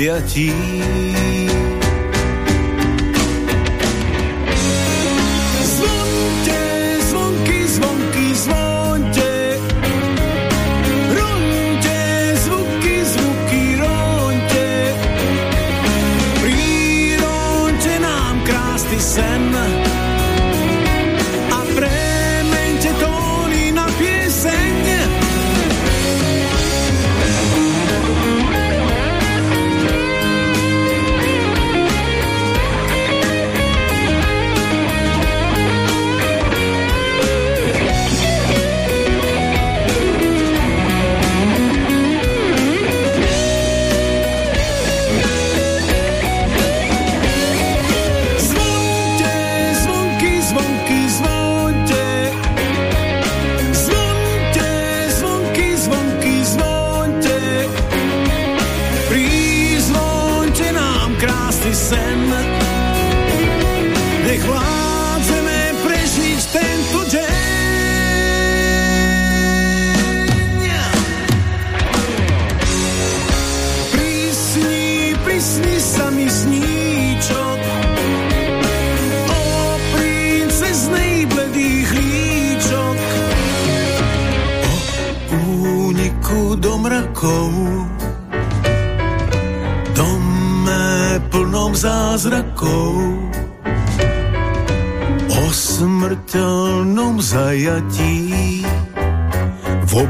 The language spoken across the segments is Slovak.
objatí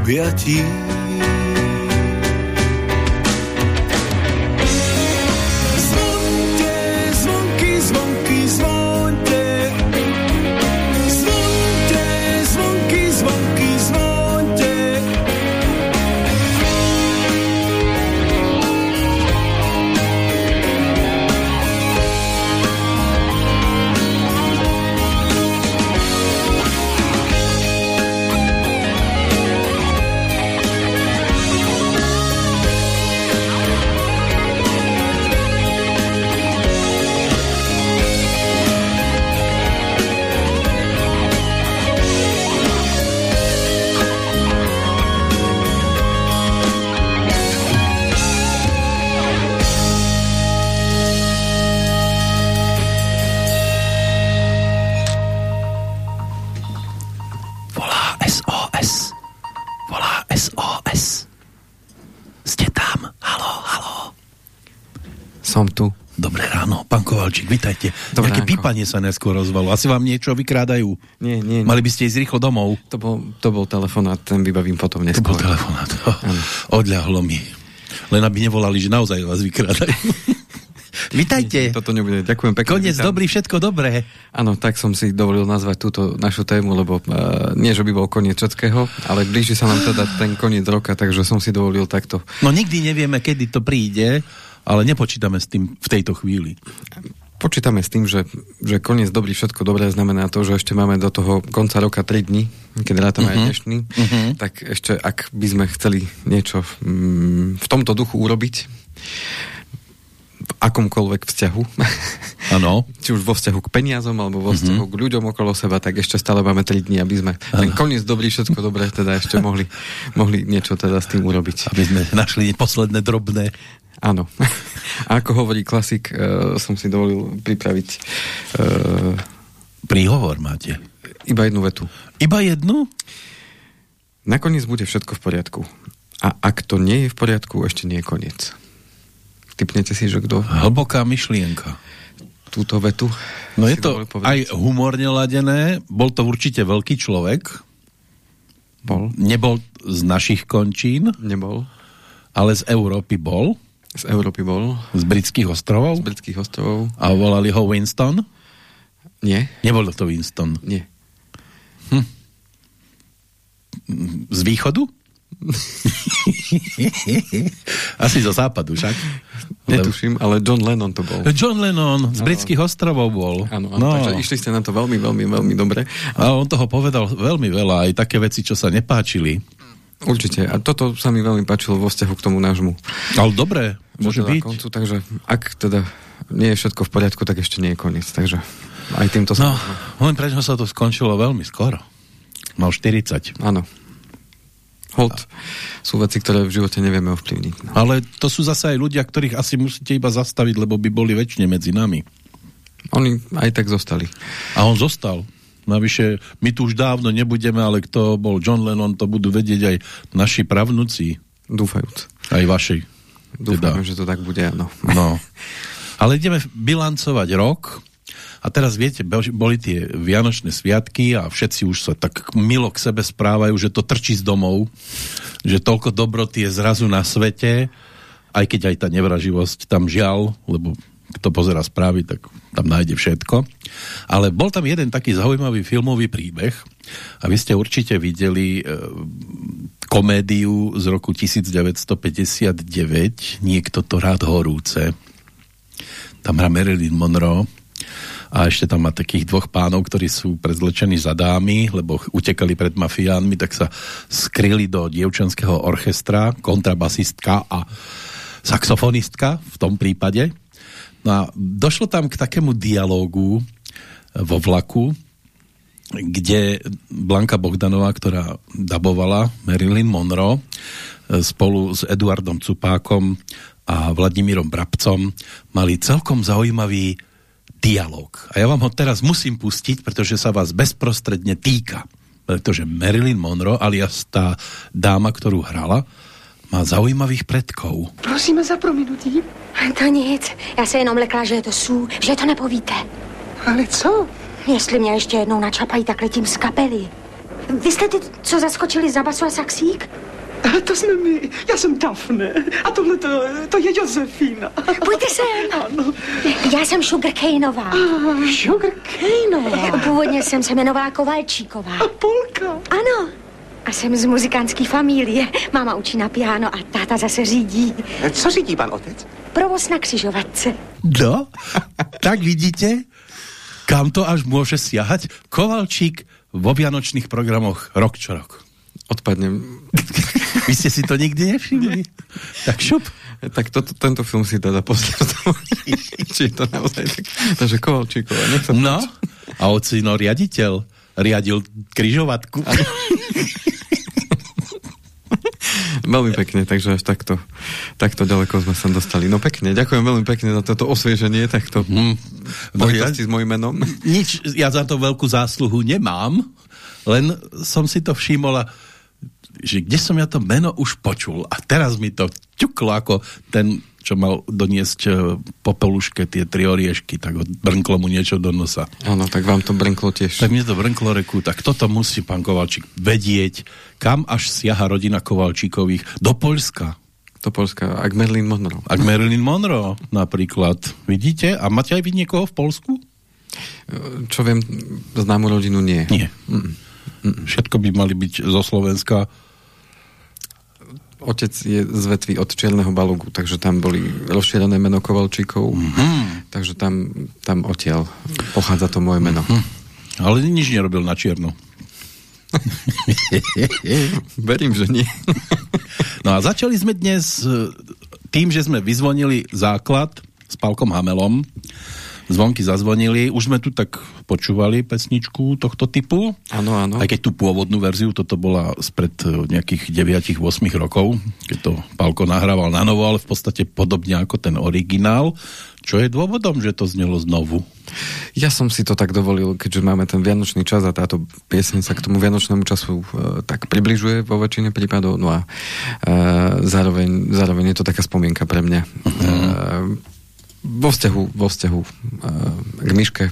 objatí Pípanie sa neskôr rozvalo. Asi vám niečo vykrádajú? Nie, nie. Mali by ste ísť rýchlo domov? To bol, to bol telefonát, ten vybavím potom neskôr. To bol telefonát. Odľahlo mi. Len aby nevolali, že naozaj vás vykrádajú. Vítajte. Toto nebude. Ďakujem pekne. Konec Vítam. dobrý, všetko dobré. Áno, tak som si dovolil nazvať túto našu tému, lebo uh, nie, že by bol koniec všetkého, ale blíži sa nám teda ten koniec roka, takže som si dovolil takto. No nikdy nevieme, kedy to príde, ale nepočítame s tým v tejto chvíli. Počítame s tým, že, že koniec dobrý, všetko dobré znamená to, že ešte máme do toho konca roka 3 dní, keď rátame uh-huh. aj mhm. dnešný, uh-huh. tak ešte ak by sme chceli niečo mm, v tomto duchu urobiť, v akomkoľvek vzťahu, ano. či už vo vzťahu k peniazom alebo vo vzťahu uh-huh. k ľuďom okolo seba, tak ešte stále máme 3 dní, aby sme ano. ten koniec dobrý, všetko dobré, teda ešte mohli, mohli niečo teda s tým urobiť. Aby sme našli posledné drobné Áno. A ako hovorí klasik, uh, som si dovolil pripraviť... Uh, Príhovor máte? Iba jednu vetu. Iba jednu? Nakoniec bude všetko v poriadku. A ak to nie je v poriadku, ešte nie je koniec. Typnete si, že kto... Hlboká myšlienka. Túto vetu. No je to aj humorne ladené. Bol to určite veľký človek. Bol. Nebol z našich končín. Nebol. Ale z Európy bol. Z Európy bol. Z britských ostrovov? Z britských ostrovov. A volali ho Winston? Nie. Nebol to Winston? Nie. Hm. Z východu? Asi zo západu, však? Netuším, ale John Lennon to bol. John Lennon z britských ostrovov bol. Áno, no. takže išli ste na to veľmi, veľmi, veľmi dobre. A on toho povedal veľmi veľa, aj také veci, čo sa nepáčili. Určite. A toto sa mi veľmi páčilo vo vzťahu k tomu nášmu. Ale dobré, môže byť. Koncu, takže ak teda nie je všetko v poriadku, tak ešte nie je koniec. Takže aj týmto sa... No, len prečo sa to skončilo veľmi skoro. Mal 40. Áno. Hold sú veci, ktoré v živote nevieme ovplyvniť. No. Ale to sú zase aj ľudia, ktorých asi musíte iba zastaviť, lebo by boli väčšine medzi nami. Oni aj tak zostali. A on zostal. Navyše, my tu už dávno nebudeme, ale kto bol John Lennon, to budú vedieť aj naši pravnúci. Dúfajúc. Aj vaši. Dúfajme, teda. že to tak bude, áno. No. Ale ideme bilancovať rok. A teraz viete, boli tie Vianočné sviatky a všetci už sa tak milo k sebe správajú, že to trčí z domov, že toľko dobroty je zrazu na svete, aj keď aj tá nevraživosť tam žial, lebo kto pozera správy, tak tam nájde všetko. Ale bol tam jeden taký zaujímavý filmový príbeh a vy ste určite videli e, komédiu z roku 1959 Niekto to rád horúce. Tam hrá Marilyn Monroe a ešte tam má takých dvoch pánov, ktorí sú prezlečení za dámy, lebo utekali pred mafiánmi, tak sa skryli do dievčanského orchestra, kontrabasistka a saxofonistka v tom prípade No a došlo tam k takému dialógu vo vlaku, kde Blanka Bogdanová, ktorá dabovala Marilyn Monroe spolu s Eduardom Cupákom a Vladimírom Brabcom mali celkom zaujímavý dialog. A ja vám ho teraz musím pustiť, pretože sa vás bezprostredne týka. Pretože Marilyn Monroe, alias tá dáma, ktorú hrala, má zaujímavých predkov. Prosím za prominutí. To nic. Já se jenom lekla, že je to sú, že to nepovíte. Ale co? Jestli mě ještě jednou načapají, tak letím z kapely. Vy jste ty, co zaskočili za basu a saxík? To jsme my. Já jsem Daphne. A tohle to, to je Josefína. Pojďte sem. Ano. Já jsem Sugar Caneová. Ah, Sugar Caneová. Původně jsem se jmenovala Kovalčíková. A Polka. Ano. A jsem z muzikantské familie. Máma učí na piano a táta zase řídí. Co řídí pan otec? Provoz na křižovatce. No, tak vidíte, kam to až môže siahať. Kovalčík vo vianočných programoch rok čo rok. Odpadnem. Vy ste si to nikdy nevšimli? Tak šup. Tak to, tento film si teda pozrieť. Či je to naozaj tak. Takže Kovalčíková, nech sa No, a ocino riaditeľ riadil križovatku. veľmi pekne, takže až takto, takto ďaleko sme sa dostali. No pekne, ďakujem veľmi pekne za toto osvieženie, takto mm. no, ja, s mojim menom. Nič, ja za to veľkú zásluhu nemám, len som si to všimol a že kde som ja to meno už počul a teraz mi to ťuklo ako ten čo mal doniesť e, po peluške tie tri oriešky, tak brnklo mu niečo do nosa. Áno, tak vám to brnklo tiež. Tak mne to brnklo reku, tak toto musí pán Kovalčík vedieť, kam až siaha rodina Kovalčíkových. Do Polska. Do Polska, ak Marilyn Monroe. Ak Marilyn Monroe napríklad. Vidíte? A máte aj vy niekoho v Polsku? Čo viem, známu rodinu nie. Nie. Mm. Mm. Všetko by mali byť zo Slovenska otec je z vetvy od Čierneho Balogu, takže tam boli rozšírené meno Kovalčíkov, mm-hmm. takže tam, tam odtiaľ pochádza to moje meno. Mm-hmm. Ale nič nerobil na čierno. Verím, že nie. no a začali sme dnes e, tým, že sme vyzvonili základ s Palkom Hamelom zvonky zazvonili. Už sme tu tak počúvali pesničku tohto typu. Áno, áno. Aj keď tú pôvodnú verziu, toto bola spred e, nejakých 9-8 rokov, keď to Palko nahrával na novo, ale v podstate podobne ako ten originál. Čo je dôvodom, že to znelo znovu? Ja som si to tak dovolil, keďže máme ten vianočný čas a táto piesň sa k tomu vianočnému času e, tak približuje vo väčšine prípadov, no a e, zároveň, zároveň je to taká spomienka pre mňa. Uh-huh. E, vo vzťahu, vo vzťahu uh, k Myške.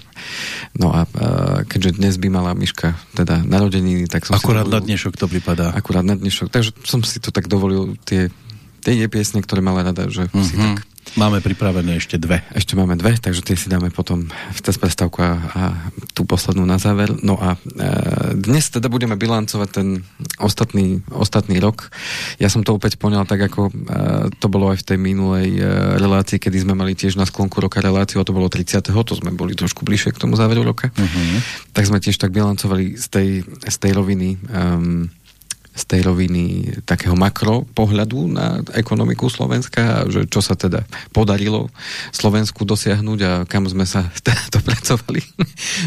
No a uh, keďže dnes by mala Myška teda narodeniny, tak som Akurát si dovolil, na dnešok to pripadá. Akurát na dnešok. Takže som si to tak dovolil, tie, tie piesne, ktoré mala rada, že uh-huh. si mhm. tak Máme pripravené ešte dve. Ešte máme dve, takže tie si dáme potom v cez prestávku a, a tú poslednú na záver. No a e, dnes teda budeme bilancovať ten ostatný, ostatný rok. Ja som to opäť poňal tak, ako e, to bolo aj v tej minulej e, relácii, kedy sme mali tiež na sklonku roka reláciu, a to bolo 30. To sme boli trošku bližšie k tomu záveru roka. Uh-huh. Tak sme tiež tak bilancovali z tej, z tej roviny um, z tej roviny takého makro pohľadu na ekonomiku Slovenska, že čo sa teda podarilo Slovensku dosiahnuť a kam sme sa dopracovali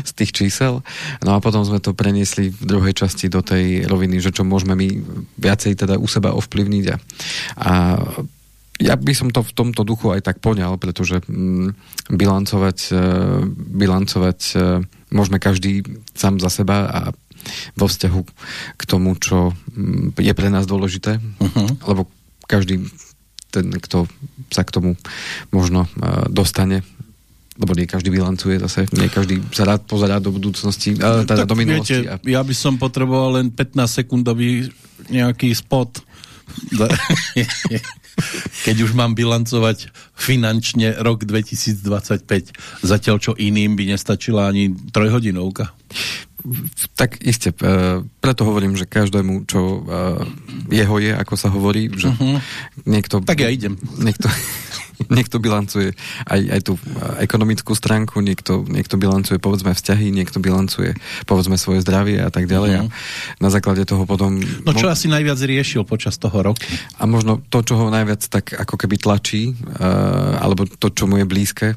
z tých čísel. No a potom sme to preniesli v druhej časti do tej roviny, že čo môžeme my viacej teda u seba ovplyvniť a, a ja by som to v tomto duchu aj tak poňal, pretože mm, bilancovať, e, bilancovať e, môžeme každý sám za seba a vo vzťahu k tomu, čo mm, je pre nás dôležité, uh-huh. lebo každý ten, kto sa k tomu možno uh, dostane, lebo nie každý bilancuje zase, nie každý sa rád pozerá do budúcnosti, uh, teda tak do minulosti. Viete, a... ja by som potreboval len 15 sekundový nejaký spot. Keď už mám bilancovať finančne rok 2025, zatiaľ čo iným by nestačila ani trojhodinovka tak iste, e, preto hovorím, že každému, čo e, jeho je, ako sa hovorí, že uh-huh. niekto... Tak ja idem. Niekto, niekto bilancuje aj, aj tú ekonomickú stránku, niekto, niekto bilancuje povedzme vzťahy, niekto bilancuje povedzme svoje zdravie a tak ďalej. Mm. A mhm. na základe toho potom... No čo asi najviac riešil počas toho roku? A možno to, čo ho najviac tak ako keby tlačí, uh, alebo to, čo mu je blízke,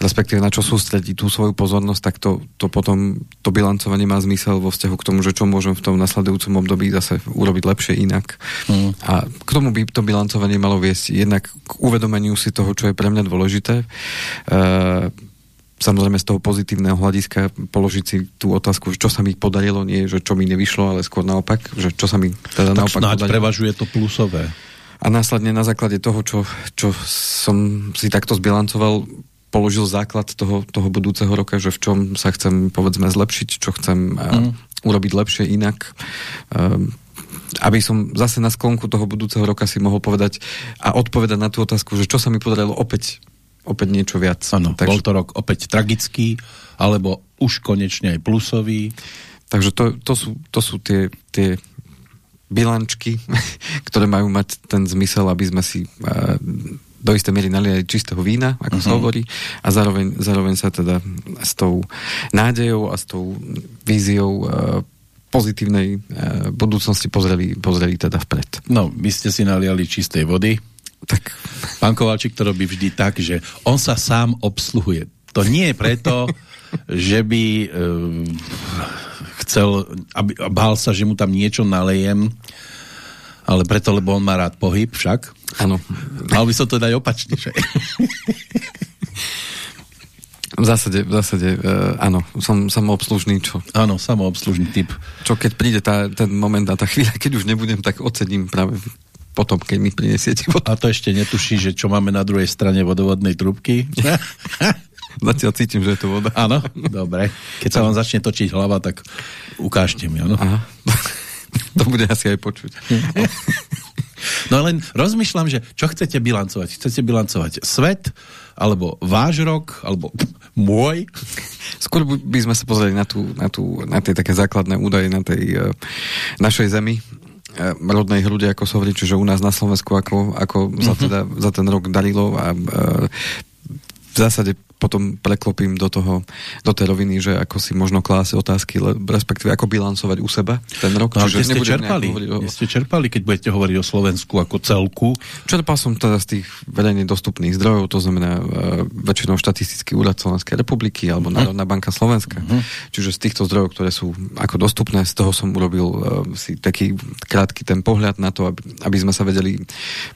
respektíve na čo sústredí tú svoju pozornosť, tak to, to potom to bilancovanie má zmysel vo vzťahu k tomu, že čo môžem v tom nasledujúcom období zase urobiť lepšie inak. Mm. A k tomu by to bilancovanie malo viesť jednak k uvedomeniu si si toho, čo je pre mňa dôležité. Uh, samozrejme z toho pozitívneho hľadiska položiť si tú otázku, čo sa mi podarilo, nie že čo mi nevyšlo, ale skôr naopak, že čo sa mi teda tak naopak podarilo. prevažuje to plusové. A následne na základe toho, čo, čo som si takto zbilancoval, položil základ toho, toho budúceho roka, že v čom sa chcem povedzme zlepšiť, čo chcem mm. urobiť lepšie inak. Um, aby som zase na sklonku toho budúceho roka si mohol povedať a odpovedať na tú otázku, že čo sa mi podarilo opäť opäť niečo viac. Áno, Takže... bol to rok opäť tragický, alebo už konečne aj plusový. Takže to, to, sú, to sú tie, tie bilančky, ktoré majú mať ten zmysel, aby sme si uh, do istej miery naliali čistého vína, ako uh-huh. sa mhm. hovorí, a zároveň, zároveň sa teda s tou nádejou a s tou víziou uh, pozitívnej e, budúcnosti pozreli, pozreli teda vpred. No, vy ste si naliali čistej vody. Tak. Pán Kovalčík to robí vždy tak, že on sa sám obsluhuje. To nie je preto, že by e, chcel, aby, bál sa, že mu tam niečo nalejem, ale preto, lebo on má rád pohyb však. Áno. Mal by som to dať opačne, že? V zásade, v zásade uh, áno, som samoobslužný, čo... Áno, samoobslužný typ. Čo keď príde tá, ten moment a tá chvíľa, keď už nebudem, tak ocením práve potom, keď mi prinesiete vodu. A to ešte netuší, že čo máme na druhej strane vodovodnej trubky? Zatiaľ cítim, že je to voda. Áno, dobre. Keď sa vám začne točiť hlava, tak ukážte mi, áno? Aha. To bude asi aj počuť. No len rozmýšľam, že čo chcete bilancovať? Chcete bilancovať svet, alebo váš rok, alebo môj? Skôr by sme sa pozreli na, tú, na, tú, na tie také základné údaje na tej uh, našej zemi, uh, rodnej hrude, ako sa hovorí, čiže u nás na Slovensku, ako, ako uh-huh. za, mhm. teda, za ten rok darilo a uh, v zásade potom preklopím do toho, do tej roviny, že ako si možno klásť otázky, respektíve ako bilancovať u seba ten rok. No, Čiže ste čerpali? O... ste čerpali, keď budete hovoriť o Slovensku ako celku? Čerpal som teda z tých verejne dostupných zdrojov, to znamená uh, väčšinou štatistický úrad Slovenskej republiky alebo uh-huh. Národná banka Slovenska. Uh-huh. Čiže z týchto zdrojov, ktoré sú ako dostupné, z toho som urobil uh, si taký krátky ten pohľad na to, aby, aby sme sa vedeli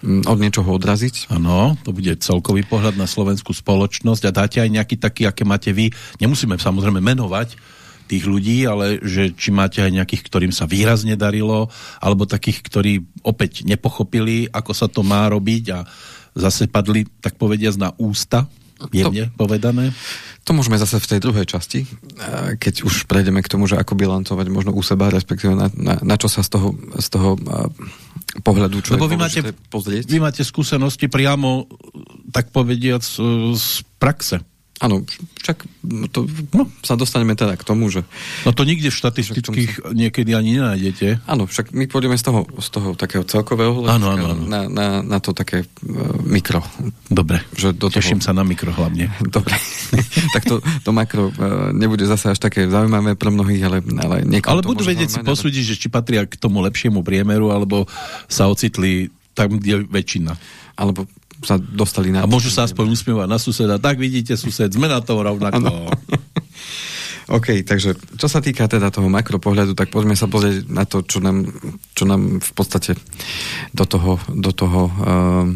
um, od niečoho odraziť. Áno, to bude celkový pohľad na slovenskú spoločnosť a dáte máte aj nejaký taký, aké máte vy. Nemusíme samozrejme menovať tých ľudí, ale že či máte aj nejakých, ktorým sa výrazne darilo, alebo takých, ktorí opäť nepochopili, ako sa to má robiť a zase padli, tak povediať, na ústa, jemne to, povedané. To môžeme zase v tej druhej časti, keď už prejdeme k tomu, že ako bilancovať možno u seba, respektíve na, na, na čo sa z toho, z toho pohľadu človek Lebo vy máte, pozrieť. Vy máte skúsenosti priamo, tak povediac, z praxe. Áno, však to, no, sa dostaneme teda k tomu, že... No to nikde v štatistických sa... niekedy ani nenájdete. Áno, však my pôjdeme z toho, z toho takého celkového áno, áno, áno. Na, na, na to také uh, mikro. Dobre, že do teším toho... sa na mikro hlavne. Dobre, tak to, to makro uh, nebude zase až také zaujímavé pre mnohých, ale, ale Ale budú vedieť si posúdiť, že či patria k tomu lepšiemu priemeru, alebo sa ocitli tam, kde väčšina. Alebo sa dostali na... A môžu sa aspoň usmievať na suseda. Tak vidíte, sused, sme na to rovnako. OK, takže čo sa týka teda toho makropohľadu, tak poďme sa pozrieť na to, čo nám, čo nám v podstate do toho, do toho uh,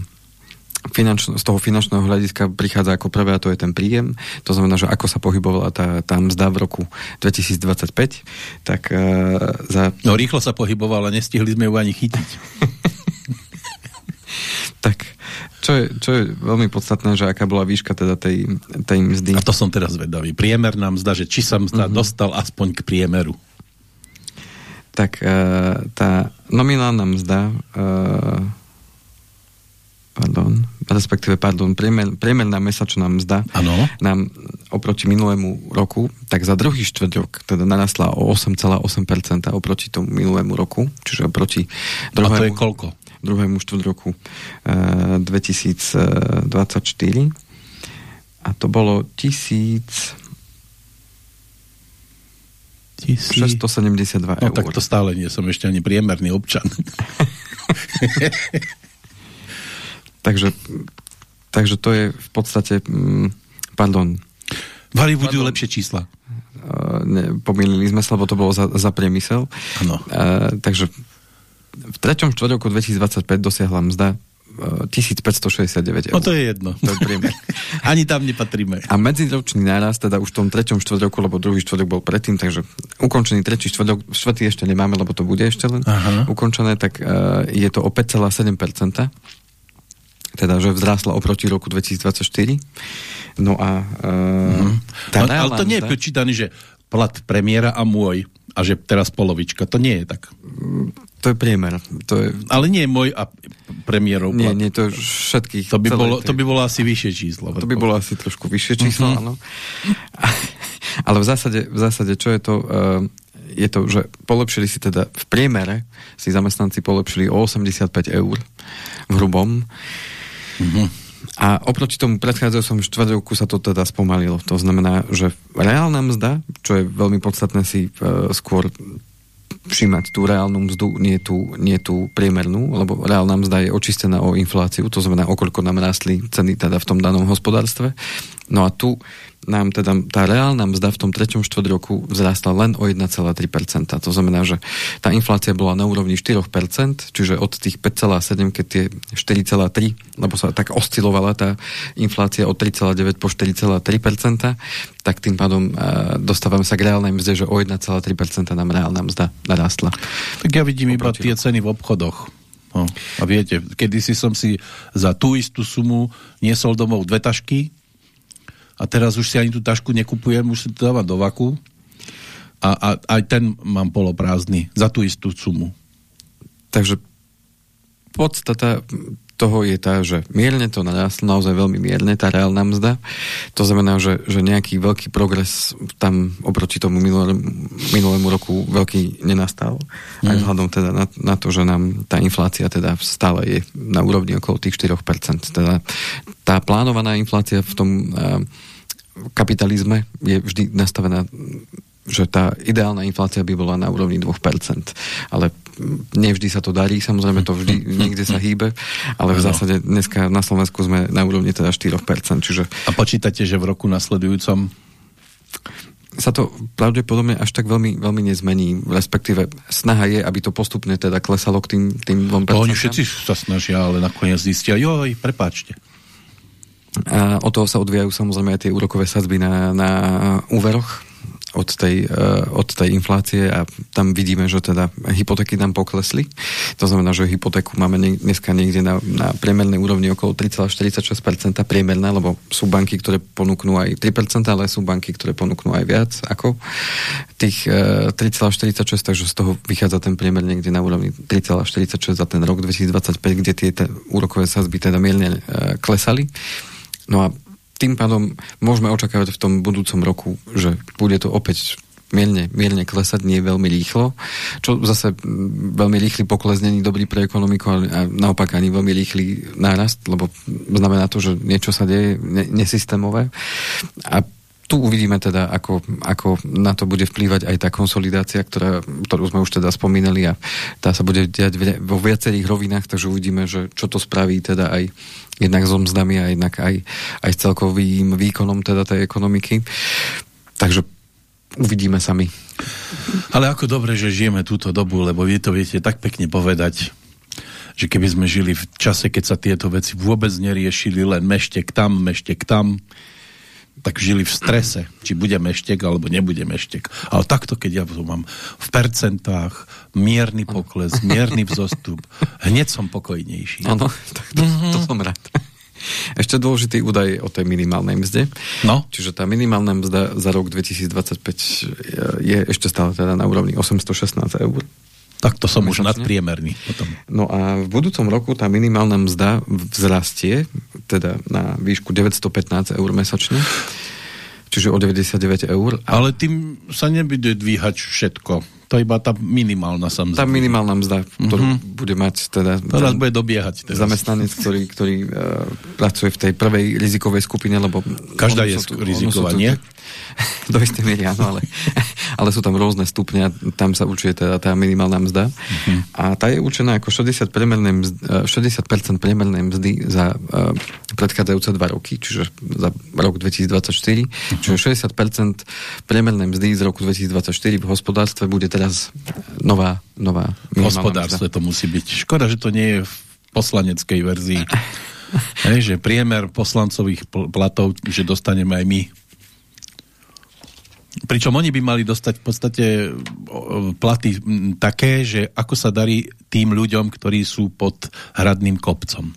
finančno, z toho finančného hľadiska prichádza ako prvé a to je ten príjem. To znamená, že ako sa pohybovala tá, tá mzda v roku 2025, tak uh, za... No rýchlo sa pohybovala, nestihli sme ju ani chytiť. tak čo je, čo je veľmi podstatné, že aká bola výška teda tej, tej mzdy. A to som teraz vedavý. Priemer nám zdá, že či sa mzda uh-huh. dostal aspoň k priemeru. Tak uh, tá nominálna mzda uh, pardon, respektíve, pardon, priemer, priemerná mesačná mzda ano. nám oproti minulému roku, tak za druhý štvrť rok teda narastla o 8,8% oproti tomu minulému roku, čiže oproti druhému... A to je koľko? Druhému štvrt roku uh, 2024 a to bolo 1000 672 no, eur. tak to stále nie som ešte ani priemerný občan. takže, takže to je v podstate mm, pardon. V Hollywoodu lepšie čísla. Uh, ne, pomýlili sme sa, lebo to bolo za, za priemysel. Ano. Uh, takže v treťom štvrť roku 2025 dosiahla mzda 1569 eur. No to je jedno. To je priemer. Ani tam nepatríme. A medziročný nárast, teda už v tom treťom štvrť roku, lebo druhý štvrť bol predtým, takže ukončený tretí štvrť štvrtý ešte nemáme, lebo to bude ešte len Aha. ukončené, tak uh, je to o 5,7%. Teda, že vzrástla oproti roku 2024. No a... Uh, uh-huh. ale, ale to nie je počítané, že plat premiéra a môj a že teraz polovička. To nie je tak. To je priemer. To je... Ale nie môj a premiérov plat. Nie, nie, to všetkých. To by, bolo, to by bolo asi vyššie číslo. To by bolo asi trošku vyššie číslo, mm-hmm. áno. Ale v zásade, v zásade, čo je to... Uh, je to, že polepšili si teda v priemere, si zamestnanci polepšili o 85 eur v hrubom. Mm-hmm. A oproti tomu predchádzajúcom štvrťroku sa to teda spomalilo. To znamená, že reálna mzda, čo je veľmi podstatné si uh, skôr všímať tú reálnu mzdu, nie tú, nie tú priemernú, lebo reálna mzda je očistená o infláciu, to znamená, okoľko nám rástli ceny teda v tom danom hospodárstve. No a tu nám teda tá reálna mzda v tom treťom štvrt roku vzrástla len o 1,3%. To znamená, že tá inflácia bola na úrovni 4%, čiže od tých 5,7, keď tie 4,3, lebo sa tak oscilovala tá inflácia od 3,9 po 4,3%, tak tým pádom uh, dostávame sa k reálnej mzde, že o 1,3% nám reálna mzda narastla. Tak ja vidím iba tie ceny v obchodoch. No, a viete, kedysi som si za tú istú sumu niesol domov dve tašky, a teraz už si ani tú tašku nekupujem, už si to dávam do vaku a, a aj ten mám poloprázdny za tú istú sumu. Takže podstata toho je tá, že mierne to narastlo, naozaj veľmi mierne, tá reálna mzda. To znamená, že, že nejaký veľký progres tam oproti tomu minulému, minulému roku veľký nenastal. Mm. Aj vzhľadom teda na, na to, že nám tá inflácia teda stále je na úrovni okolo tých 4%. Teda tá plánovaná inflácia v tom uh, kapitalizme je vždy nastavená že tá ideálna inflácia by bola na úrovni 2%. Ale nevždy sa to darí, samozrejme to vždy niekde sa hýbe, ale v zásade dneska na Slovensku sme na úrovni teda 4%. Čiže... A počítate, že v roku nasledujúcom sa to pravdepodobne až tak veľmi, veľmi nezmení, respektíve snaha je, aby to postupne teda klesalo k tým, tým 2%. To oni všetci sa snažia, ale nakoniec zistia, joj, prepáčte. A od toho sa odvíjajú samozrejme aj tie úrokové sadzby na, na úveroch od tej, uh, od tej inflácie a tam vidíme, že teda hypotéky nám poklesli. To znamená, že hypotéku máme dneska niekde na, na priemernej úrovni okolo 3,46% priemerná, lebo sú banky, ktoré ponúknú aj 3%, ale sú banky, ktoré ponúknú aj viac ako tých uh, 3,46, takže z toho vychádza ten priemer niekde na úrovni 3,46 za ten rok 2025, kde tie úrokové sazby teda mierne uh, klesali. No a tým pádom môžeme očakávať v tom budúcom roku, že bude to opäť mierne, mierne klesať, nie veľmi rýchlo, čo zase veľmi rýchly pokles není dobrý pre ekonomiku, ale naopak ani veľmi rýchly nárast, lebo znamená to, že niečo sa deje nesystémové. A tu uvidíme teda, ako, ako na to bude vplývať aj tá konsolidácia, ktorá, ktorú sme už teda spomínali a tá sa bude diať vo viacerých rovinách, takže uvidíme, že čo to spraví teda aj jednak so mzdami a jednak aj, aj s celkovým výkonom teda tej ekonomiky. Takže uvidíme sami. Ale ako dobre, že žijeme túto dobu, lebo vy to viete tak pekne povedať, že keby sme žili v čase, keď sa tieto veci vôbec neriešili, len meštek tam, meštek tam, tak žili v strese, či bude meštek alebo nebude meštek. Ale takto, keď ja to mám v percentách, mierny pokles, mierny vzostup, hneď som pokojnejší. Áno, tak to, to som rád. Ešte dôležitý údaj o tej minimálnej mzde. No. Čiže tá minimálna mzda za rok 2025 je ešte stále teda na úrovni 816 eur. Tak to som už nadpriemerný potom. No a v budúcom roku tá minimálna mzda vzrastie teda na výšku 915 eur mesačne čiže o 99 eur. Ale tým sa nebude dvíhať všetko. To iba tá minimálna sa mzda. Tá minimálna mzda, ktorú mm -hmm. bude mať teda... Teraz bude dobiehať. Teraz. Zamestnanec, ktorý, ktorý uh, pracuje v tej prvej rizikovej skupine, lebo... Každá je tu, riziková, nie? Do istej miery, áno, ale, ale sú tam rôzne stupne, tam sa určuje teda tá minimálna mzda. -hmm. A tá je určená ako 60%, priemernej mzdy, 60% priemernej mzdy za uh, predchádzajúce dva roky, čiže za rok 2024. Mm -hmm. Čiže 60% priemernej mzdy z roku 2024 v hospodárstve bude teraz nová, nová V hospodárstve to musí byť. Škoda, že to nie je v poslaneckej verzii. Hej, že priemer poslancových pl platov, že dostaneme aj my. Pričom oni by mali dostať v podstate platy také, že ako sa darí tým ľuďom, ktorí sú pod hradným kopcom.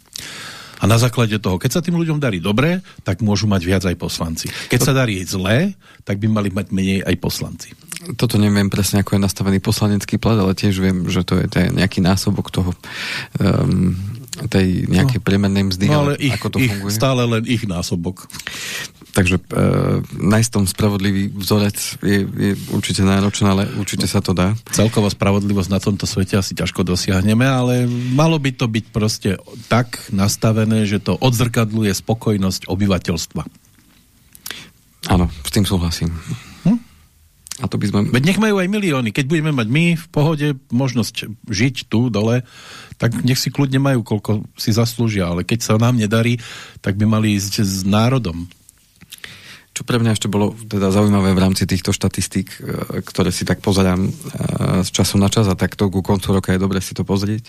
A na základe toho, keď sa tým ľuďom darí dobre, tak môžu mať viac aj poslanci. Keď sa darí zle, tak by mali mať menej aj poslanci. Toto neviem presne, ako je nastavený poslanecký plat, ale tiež viem, že to je, je nejaký násobok toho um, tej nejakej no, priemernej mzdy, no, ale, ale ich, ako to ich, funguje. Stále len ich násobok. Takže e, nájsť tom spravodlivý vzorec je, je určite náročné, ale určite sa to dá. Celková spravodlivosť na tomto svete asi ťažko dosiahneme, ale malo by to byť proste tak nastavené, že to odzrkadluje spokojnosť obyvateľstva. Áno, s tým súhlasím. Hm? A to by sme... Veď nech majú aj milióny. Keď budeme mať my v pohode možnosť žiť tu dole, tak nech si kľudne majú, koľko si zaslúžia. Ale keď sa nám nedarí, tak by mali ísť s národom čo pre mňa ešte bolo teda zaujímavé v rámci týchto štatistík, e, ktoré si tak pozerám e, z času na čas a takto ku koncu roka je dobre si to pozrieť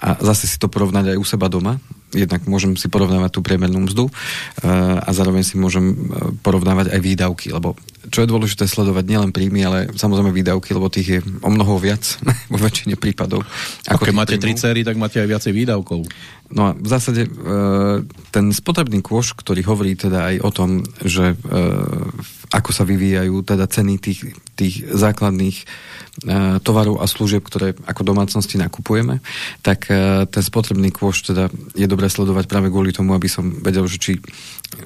a zase si to porovnať aj u seba doma. Jednak môžem si porovnávať tú priemernú mzdu e, a zároveň si môžem porovnávať aj výdavky, lebo čo je dôležité sledovať nielen príjmy, ale samozrejme výdavky, lebo tých je o mnoho viac vo väčšine prípadov. Ako keď máte tri céry, tak máte aj viacej výdavkov. No a v zásade ten spotrebný kôž, ktorý hovorí teda aj o tom, že ako sa vyvíjajú teda ceny tých, tých základných tovarov a služieb, ktoré ako domácnosti nakupujeme, tak ten spotrebný kôž teda je dobré sledovať práve kvôli tomu, aby som vedel, že, či,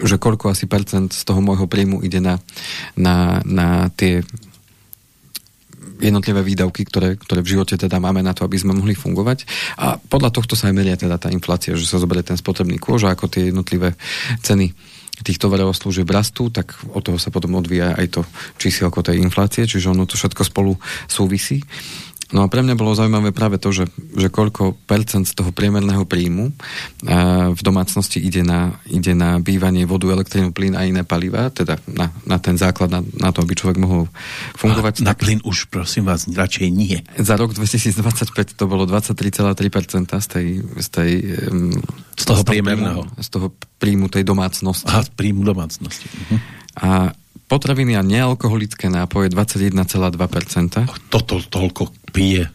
že koľko asi percent z toho môjho príjmu ide na, na, na tie jednotlivé výdavky, ktoré, ktoré v živote teda máme na to, aby sme mohli fungovať. A podľa tohto sa aj meria teda tá inflácia, že sa zoberie ten spotrebný kôž a ako tie jednotlivé ceny tých tovarov služieb rastú, tak od toho sa potom odvíja aj to čísielko tej inflácie, čiže ono to všetko spolu súvisí. No a pre mňa bolo zaujímavé práve to, že, že koľko percent z toho priemerného príjmu a, v domácnosti ide na, ide na bývanie, vodu, elektrínu, plyn a iné paliva, teda na, na ten základ, na, na to, aby človek mohol fungovať. A na plyn už, prosím vás, radšej nie. Za rok 2025 to bolo 23,3% z tej... Z, tej, z toho z priemerného. Príjmu, z toho príjmu tej domácnosti. Aha, z príjmu domácnosti. Uh-huh. A potraviny a nealkoholické nápoje 21,2%. Toto toľko pije.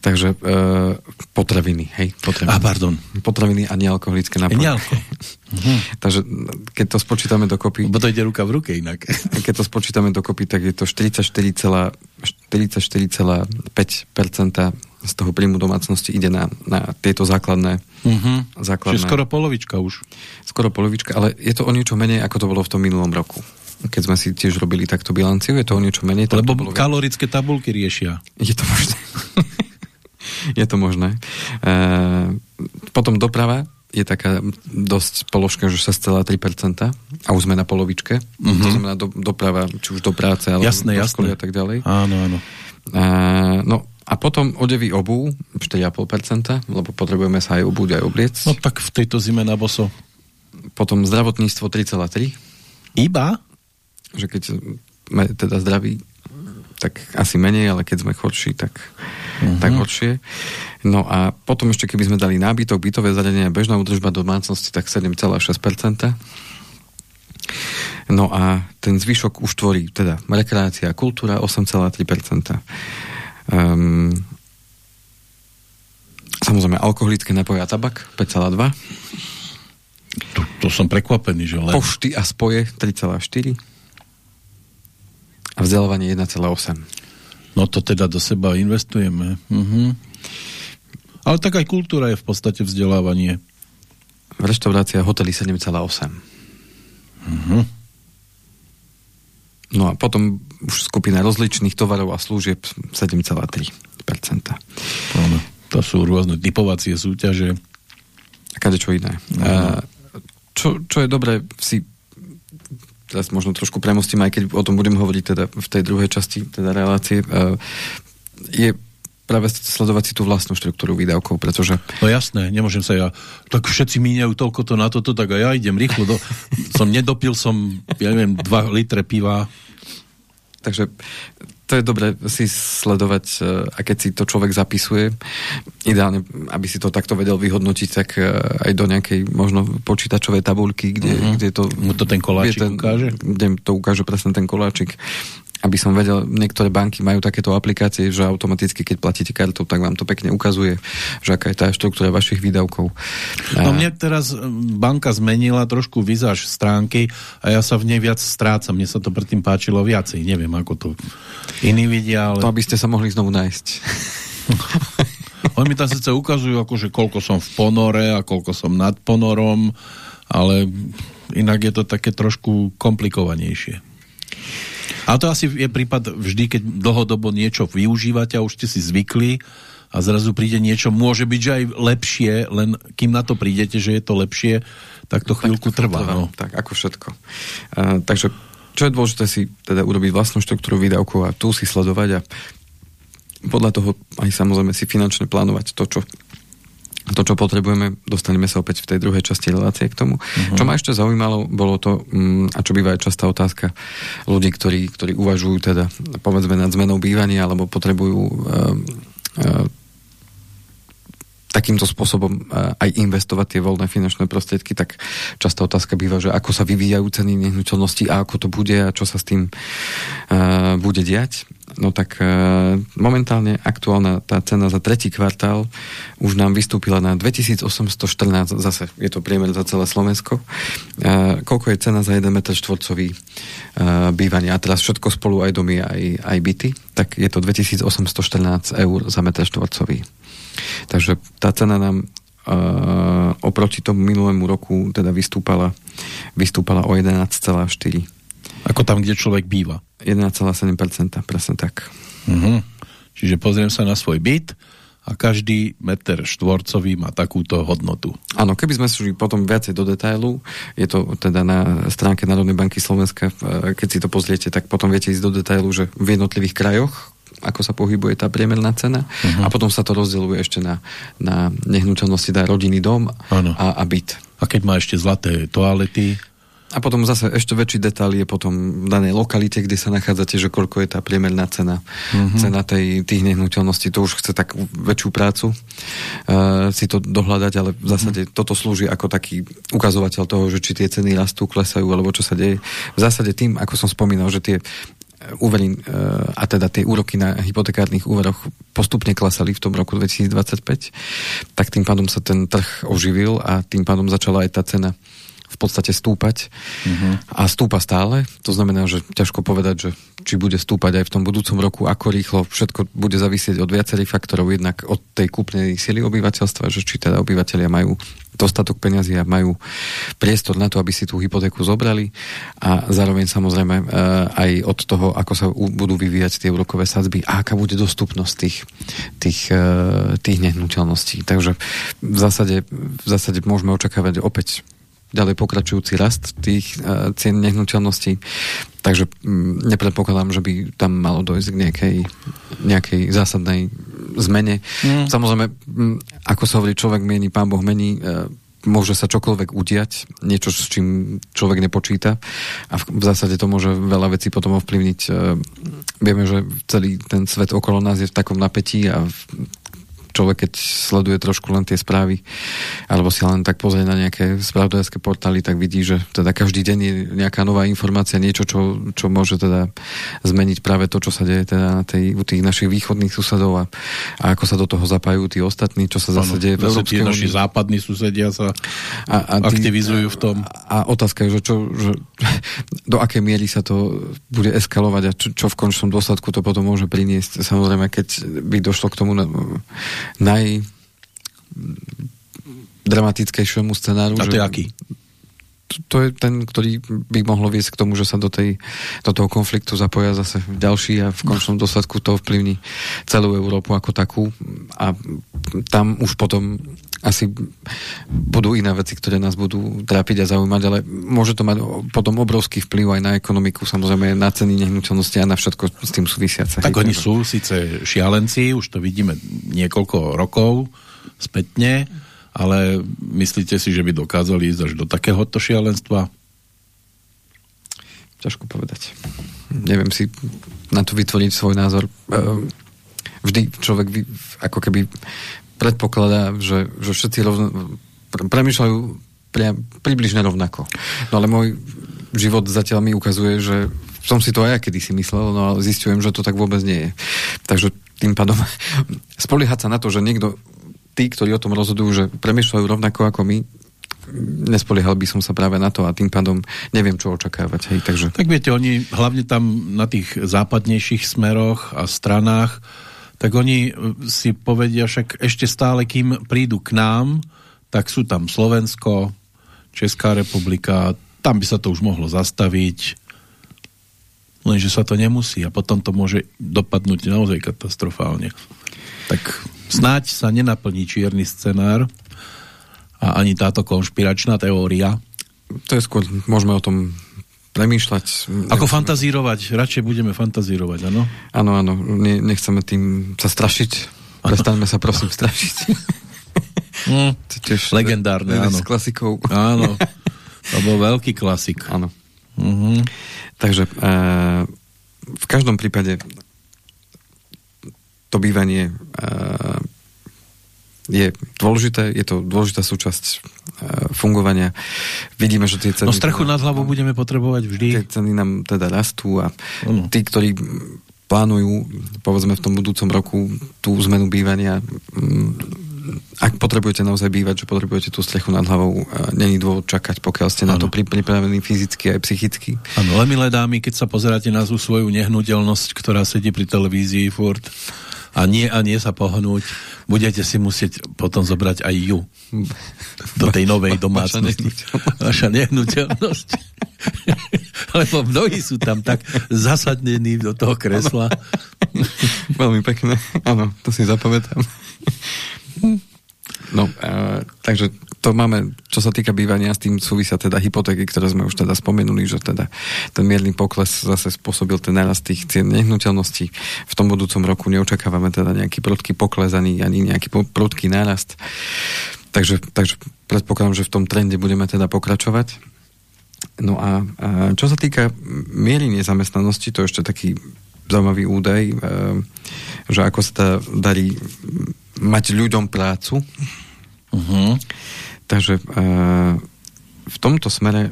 Takže e, potraviny, hej. Potraviny. A pardon. Potraviny a nealkoholické nápoje. Nealko. mhm. Takže keď to spočítame dokopy... Bo to ide ruka v ruke inak. keď to spočítame dokopy, tak je to 44,5% z toho príjmu domácnosti ide na, na tieto základné, Uh-huh. základné... Čiže skoro polovička už. Skoro polovička, ale je to o niečo menej, ako to bolo v tom minulom roku. Keď sme si tiež robili takto bilanciu, je to o niečo menej. Lebo to bolo viac. kalorické tabulky riešia. Je to možné. je to možné. E, potom doprava je taká dosť položka, že 6,3% a už sme na polovičke. Mm-hmm. To znamená do, doprava, či už do práce, alebo Jasné, do jasné. školy a tak ďalej. Áno, áno. E, no a potom odevy obú 4,5%, lebo potrebujeme sa aj obúť, aj obliec. No tak v tejto zime na boso. Potom zdravotníctvo 3,3%. Iba? Že keď sme teda zdraví, tak asi menej, ale keď sme chorší, tak, uh-huh. tak horšie. No a potom ešte, keby sme dali nábytok, bytové zariadenia, bežná údržba domácnosti, tak 7,6%. No a ten zvyšok už tvorí teda rekreácia a kultúra 8,3%. Um, samozrejme alkoholické napoje a tabak 5,2%. To, to som prekvapený, že len... Pošty a spoje 3,4 a vzdelávanie 1,8. No to teda do seba investujeme. Mhm. Ale tak aj kultúra je v podstate vzdelávanie. Reštaurácia hotely 7,8. Mhm. No a potom už skupina rozličných tovarov a služieb 7,3%. Áno. To sú rôzne typovacie súťaže. A kade čo iné. A čo, čo je dobré si teraz možno trošku premostím, aj keď o tom budem hovoriť teda v tej druhej časti teda relácie, eh, je práve sledovať si tú vlastnú štruktúru výdavkov, pretože No jasné, nemôžem sa ja... Tak všetci míňajú toľko to na toto, tak a ja idem rýchlo. Do... som nedopil som, ja neviem, 2 litre piva. Takže to je dobre si sledovať e, a keď si to človek zapisuje, ideálne, aby si to takto vedel vyhodnotiť, tak e, aj do nejakej možno počítačovej tabulky, kde, Mhm. uh-huh. kde to... Mu to ten koláčik ukáže? Kde to ukáže presne ten koláčik. Aby som vedel, niektoré banky majú takéto aplikácie, že automaticky, keď platíte kartou, tak vám to pekne ukazuje, že aká je tá štruktúra vašich výdavkov. No mne teraz e, banka zmenila trošku vizáž stránky a ja sa v nej viac strácam. Mne sa to predtým páčilo viacej. Neviem, ako to iní vidia, ale... To, aby ste sa mohli znovu nájsť. Oni mi tam síce ukazujú, akože koľko som v ponore a koľko som nad ponorom, ale inak je to také trošku komplikovanejšie. A to asi je prípad vždy, keď dlhodobo niečo využívate a už ste si zvykli a zrazu príde niečo, môže byť, že aj lepšie, len kým na to prídete, že je to lepšie, tak to chvíľku tak, trvá. No. Tak, ako všetko. Uh, takže čo je dôležité si teda urobiť vlastnú štruktúru výdavkov a tu si sledovať a podľa toho aj samozrejme si finančne plánovať to, čo to, čo potrebujeme, dostaneme sa opäť v tej druhej časti relácie k tomu. Uh-huh. Čo ma ešte zaujímalo, bolo to, mm, a čo býva aj častá otázka ľudí, ktorí, ktorí uvažujú teda, povedzme, nad zmenou bývania, alebo potrebujú uh, uh, takýmto spôsobom uh, aj investovať tie voľné finančné prostriedky, tak častá otázka býva, že ako sa vyvíjajú ceny nehnuteľností a ako to bude a čo sa s tým uh, bude diať. No tak e, momentálne aktuálna tá cena za tretí kvartál už nám vystúpila na 2814, zase je to priemer za celé Slovensko. E, koľko je cena za 1 m štvorcový e, bývania? A teraz všetko spolu, aj domy, aj, aj byty, tak je to 2814 eur za metr štvorcový. Takže tá cena nám uh, oproti tomu minulému roku teda vystúpala, vystúpala o 11,4 Ako tam, kde človek býva. 1,7%, presne tak. Uh-huh. Čiže pozriem sa na svoj byt a každý meter štvorcový má takúto hodnotu. Áno, keby sme šli potom viacej do detailu, je to teda na stránke Národnej banky Slovenska, e, keď si to pozriete, tak potom viete ísť do detailu, že v jednotlivých krajoch ako sa pohybuje tá priemerná cena uh-huh. a potom sa to rozdeľuje ešte na, na nehnuteľnosti, dá rodinný dom a, a byt. A keď má ešte zlaté toalety, A potom zase ešte väčší detail je potom v danej lokalite, kde sa nachádzate, že koľko je tá priemerná cena, mm-hmm. cena tej, tých nehnuteľností. To už chce tak väčšiu prácu uh, si to dohľadať, ale v zásade mm-hmm. toto slúži ako taký ukazovateľ toho, že či tie ceny rastú, klesajú, alebo čo sa deje. V zásade tým, ako som spomínal, že tie úvery uh, a teda tie úroky na hypotekárnych úveroch postupne klesali v tom roku 2025, tak tým pádom sa ten trh oživil a tým pádom začala aj tá cena v podstate stúpať uh-huh. a stúpa stále. To znamená, že ťažko povedať, že či bude stúpať aj v tom budúcom roku, ako rýchlo. Všetko bude závisieť od viacerých faktorov, jednak od tej kúpnej sily obyvateľstva, že či teda obyvateľia majú dostatok peniazy a majú priestor na to, aby si tú hypotéku zobrali a zároveň samozrejme e, aj od toho, ako sa budú vyvíjať tie úrokové sadzby a aká bude dostupnosť tých, tých, e, tých nehnuteľností. Takže v zásade, v zásade môžeme očakávať opäť ďalej pokračujúci rast tých uh, cien nehnuteľností. Takže um, nepredpokladám, že by tam malo dojsť k nejakej, nejakej zásadnej zmene. Mm. Samozrejme, um, ako sa hovorí, človek mení, pán Boh mení, uh, môže sa čokoľvek udiať, niečo, s čím človek nepočíta a v, v zásade to môže veľa vecí potom ovplyvniť. Uh, vieme, že celý ten svet okolo nás je v takom napätí a v, človek, keď sleduje trošku len tie správy, alebo si len tak pozrie na nejaké spravodajské portály, tak vidí, že teda každý deň je nejaká nová informácia, niečo, čo, čo môže teda zmeniť práve to, čo sa deje teda na tej, u tých našich východných susedov a, a ako sa do toho zapájajú tí ostatní, čo sa zase ano, deje v Európskej naši západní susedia sa a, a aktivizujú v tom. A, a otázka je, že, čo, že do akej miery sa to bude eskalovať a čo, čo v končnom dôsledku to potom môže priniesť. Samozrejme, keď by došlo k tomu naj dramatickejšiemu scenáru. A to je aký? To je ten, ktorý by mohlo viesť k tomu, že sa do, tej, do toho konfliktu zapoja zase ďalší a v končnom dôsledku to vplyvní celú Európu ako takú a tam už potom asi budú iné veci, ktoré nás budú trápiť a zaujímať, ale môže to mať potom obrovský vplyv aj na ekonomiku, samozrejme na ceny nehnuteľnosti a na všetko s tým súvisiace. Tak oni sú síce šialenci, už to vidíme niekoľko rokov spätne, ale myslíte si, že by dokázali ísť až do takéhoto šialenstva? Ťažko povedať. Neviem si na to vytvoriť svoj názor. Ehm, vždy človek ako keby predpokladá, že, že všetci rovno, premýšľajú pri, približne rovnako. No ale môj život zatiaľ mi ukazuje, že som si to aj ja kedysi myslel, no ale zistujem, že to tak vôbec nie je. Takže tým pádom spoliehať sa na to, že niekto, tí, ktorí o tom rozhodujú, že premýšľajú rovnako ako my, nespoliehal by som sa práve na to a tým pádom neviem, čo očakávať. Hej, takže... Tak viete, oni hlavne tam na tých západnejších smeroch a stranách tak oni e, si povedia však ešte stále, kým prídu k nám, tak sú tam Slovensko, Česká republika, tam by sa to už mohlo zastaviť, lenže sa to nemusí a potom to môže dopadnúť naozaj katastrofálne. Tak snáď sa nenaplní čierny scenár a ani táto konšpiračná teória. To je skôr, môžeme o tom premýšľať. Ako fantazírovať, radšej budeme fantazírovať, áno? Áno, áno, ne, nechceme tým sa strašiť. Prestaňme sa prosím strašiť. Mm, tiež legendárne, áno. S klasikou. Áno, to bol veľký klasik. Áno. Uh-huh. Takže e, v každom prípade to bývanie e, je dôležité, je to dôležitá súčasť uh, fungovania. Vidíme, že tie ceny... No strechu nad hlavou budeme potrebovať vždy. Tie ceny nám teda rastú a ano. tí, ktorí plánujú, povedzme v tom budúcom roku, tú zmenu bývania, ak potrebujete naozaj bývať, že potrebujete tú strechu nad hlavou, není dôvod čakať, pokiaľ ste ano. na to pripravení fyzicky aj psychicky. Áno, ale milé dámy, keď sa pozeráte na svoju nehnuteľnosť, ktorá sedí pri televízii furt, a nie a nie sa pohnúť, budete si musieť potom zobrať aj ju do tej novej domácnosti. Vaša nehnuteľnosť. Lebo mnohí sú tam tak zasadnení do toho kresla. Veľmi pekné. Áno, to si zapamätám. No, uh, takže to máme, čo sa týka bývania, s tým súvisia teda hypotéky, ktoré sme už teda spomenuli, že teda ten mierny pokles zase spôsobil ten nárast tých cien nehnuteľností. V tom budúcom roku neočakávame teda nejaký prudký pokles ani, ani nejaký prudký nárast. Takže, takže predpokladám, že v tom trende budeme teda pokračovať. No a, a čo sa týka miery nezamestnanosti, to je ešte taký zaujímavý údaj, e, že ako sa teda darí mať ľuďom prácu. Uh-huh. Takže e, v tomto smere e,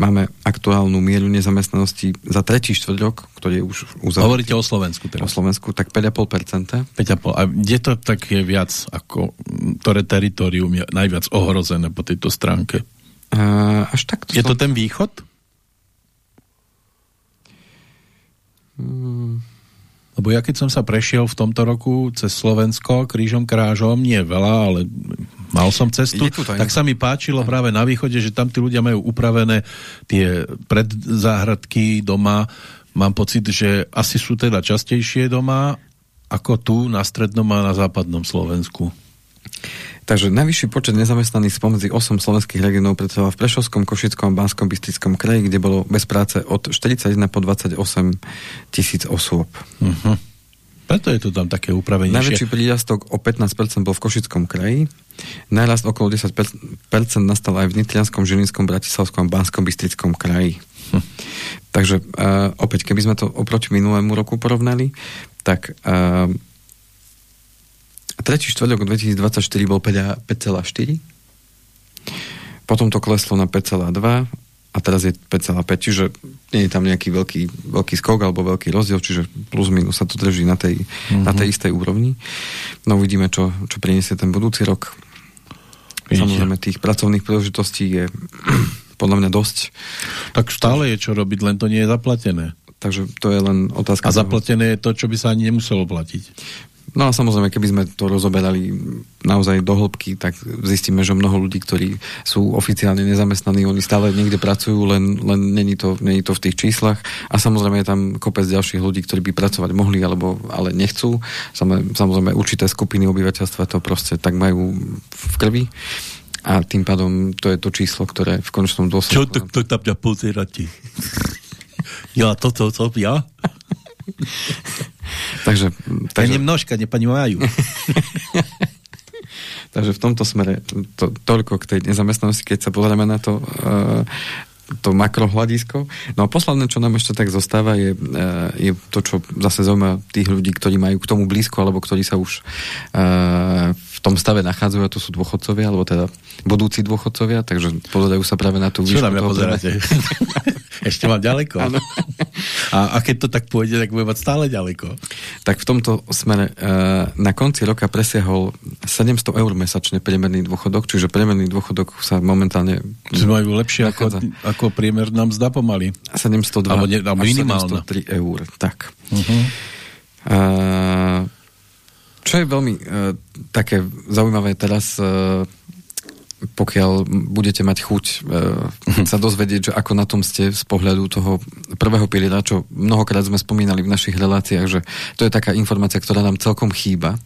máme aktuálnu mieru nezamestnanosti za tretí štvrť rok, ktorý je už uzavretý. Hovoríte o Slovensku teraz. O Slovensku, tak 5,5%. 5,5%. A kde to tak je viac, ako ktoré teritorium je najviac ohrozené po tejto stránke Uh, až tak to Je to ten východ? Hmm. Lebo ja keď som sa prešiel v tomto roku cez Slovensko krížom krážom, nie veľa, ale mal som cestu, tak sa mi páčilo práve na východe, že tam tí ľudia majú upravené tie predzáhradky doma. Mám pocit, že asi sú teda častejšie doma ako tu na strednom a na západnom Slovensku. Takže najvyšší počet nezamestnaných spomedzi 8 slovenských regionov predstavoval v Prešovskom, Košickom a Banskom Bystrickom kraji, kde bolo bez práce od 41 po 28 tisíc osôb. Uh-huh. Preto je to tam také upravenie. Najväčší prírastok o 15% bol v Košickom kraji. Najrast okolo 10% nastal aj v Nitrianskom, Žilinskom, Bratislavskom a Banskom Bystrickom kraji. Hm. Takže uh, opäť, keby sme to oproti minulému roku porovnali, tak uh, tretí štvrtok 2024 bol 5,4. Potom to kleslo na 5,2 a teraz je 5,5, čiže nie je tam nejaký veľký, veľký skok alebo veľký rozdiel, čiže plus minus sa to drží na tej, mm-hmm. na tej istej úrovni. No uvidíme, čo, čo priniesie ten budúci rok. Vidíte. Samozrejme, tých pracovných príležitostí je podľa mňa dosť. Tak stále je čo robiť, len to nie je zaplatené. Takže to je len otázka. A zaplatené je to, čo by sa ani nemuselo platiť. No a samozrejme, keby sme to rozoberali naozaj do hĺbky, tak zistíme, že mnoho ľudí, ktorí sú oficiálne nezamestnaní, oni stále niekde pracujú, len, len není, to, není to v tých číslach. A samozrejme je tam kopec ďalších ľudí, ktorí by pracovať mohli, alebo ale nechcú. Samozrejme, určité skupiny obyvateľstva to proste tak majú v krvi. A tým pádom to je to číslo, ktoré v konečnom dôsledku... Čo to, to tam ťa pozerate? ja, to, to, to, ja? takže, takže... Ja nemnožka, neponímajú. takže v tomto smere to, toľko k tej nezamestnanosti, keď sa pozrieme na to uh, to makrohľadisko. No a posledné, čo nám ešte tak zostáva, je, eh, je to, čo zase zaujíma tých ľudí, ktorí majú k tomu blízko, alebo ktorí sa už uh, v tom stave nachádzajú, a to sú dôchodcovia, alebo teda budúci dôchodcovia, takže pozerajú sa práve na tú výšku. Čo nám ja pozeráte? Ešte mám ďaleko. Ano. A, a keď to tak pôjde, tak bude mať stále ďaleko. Tak v tomto smere e, na konci roka presiahol 700 eur mesačne priemerný dôchodok, čiže priemerný dôchodok sa momentálne... Čiže majú lepšie ako, ako priemer nám zdá pomaly. 702 alebo, ne, alebo minimálna. 703 eur, tak. Uh-huh. E, čo je veľmi e, také zaujímavé teraz... E, pokiaľ budete mať chuť e, sa dozvedieť, že ako na tom ste z pohľadu toho prvého piliera, čo mnohokrát sme spomínali v našich reláciách, že to je taká informácia, ktorá nám celkom chýba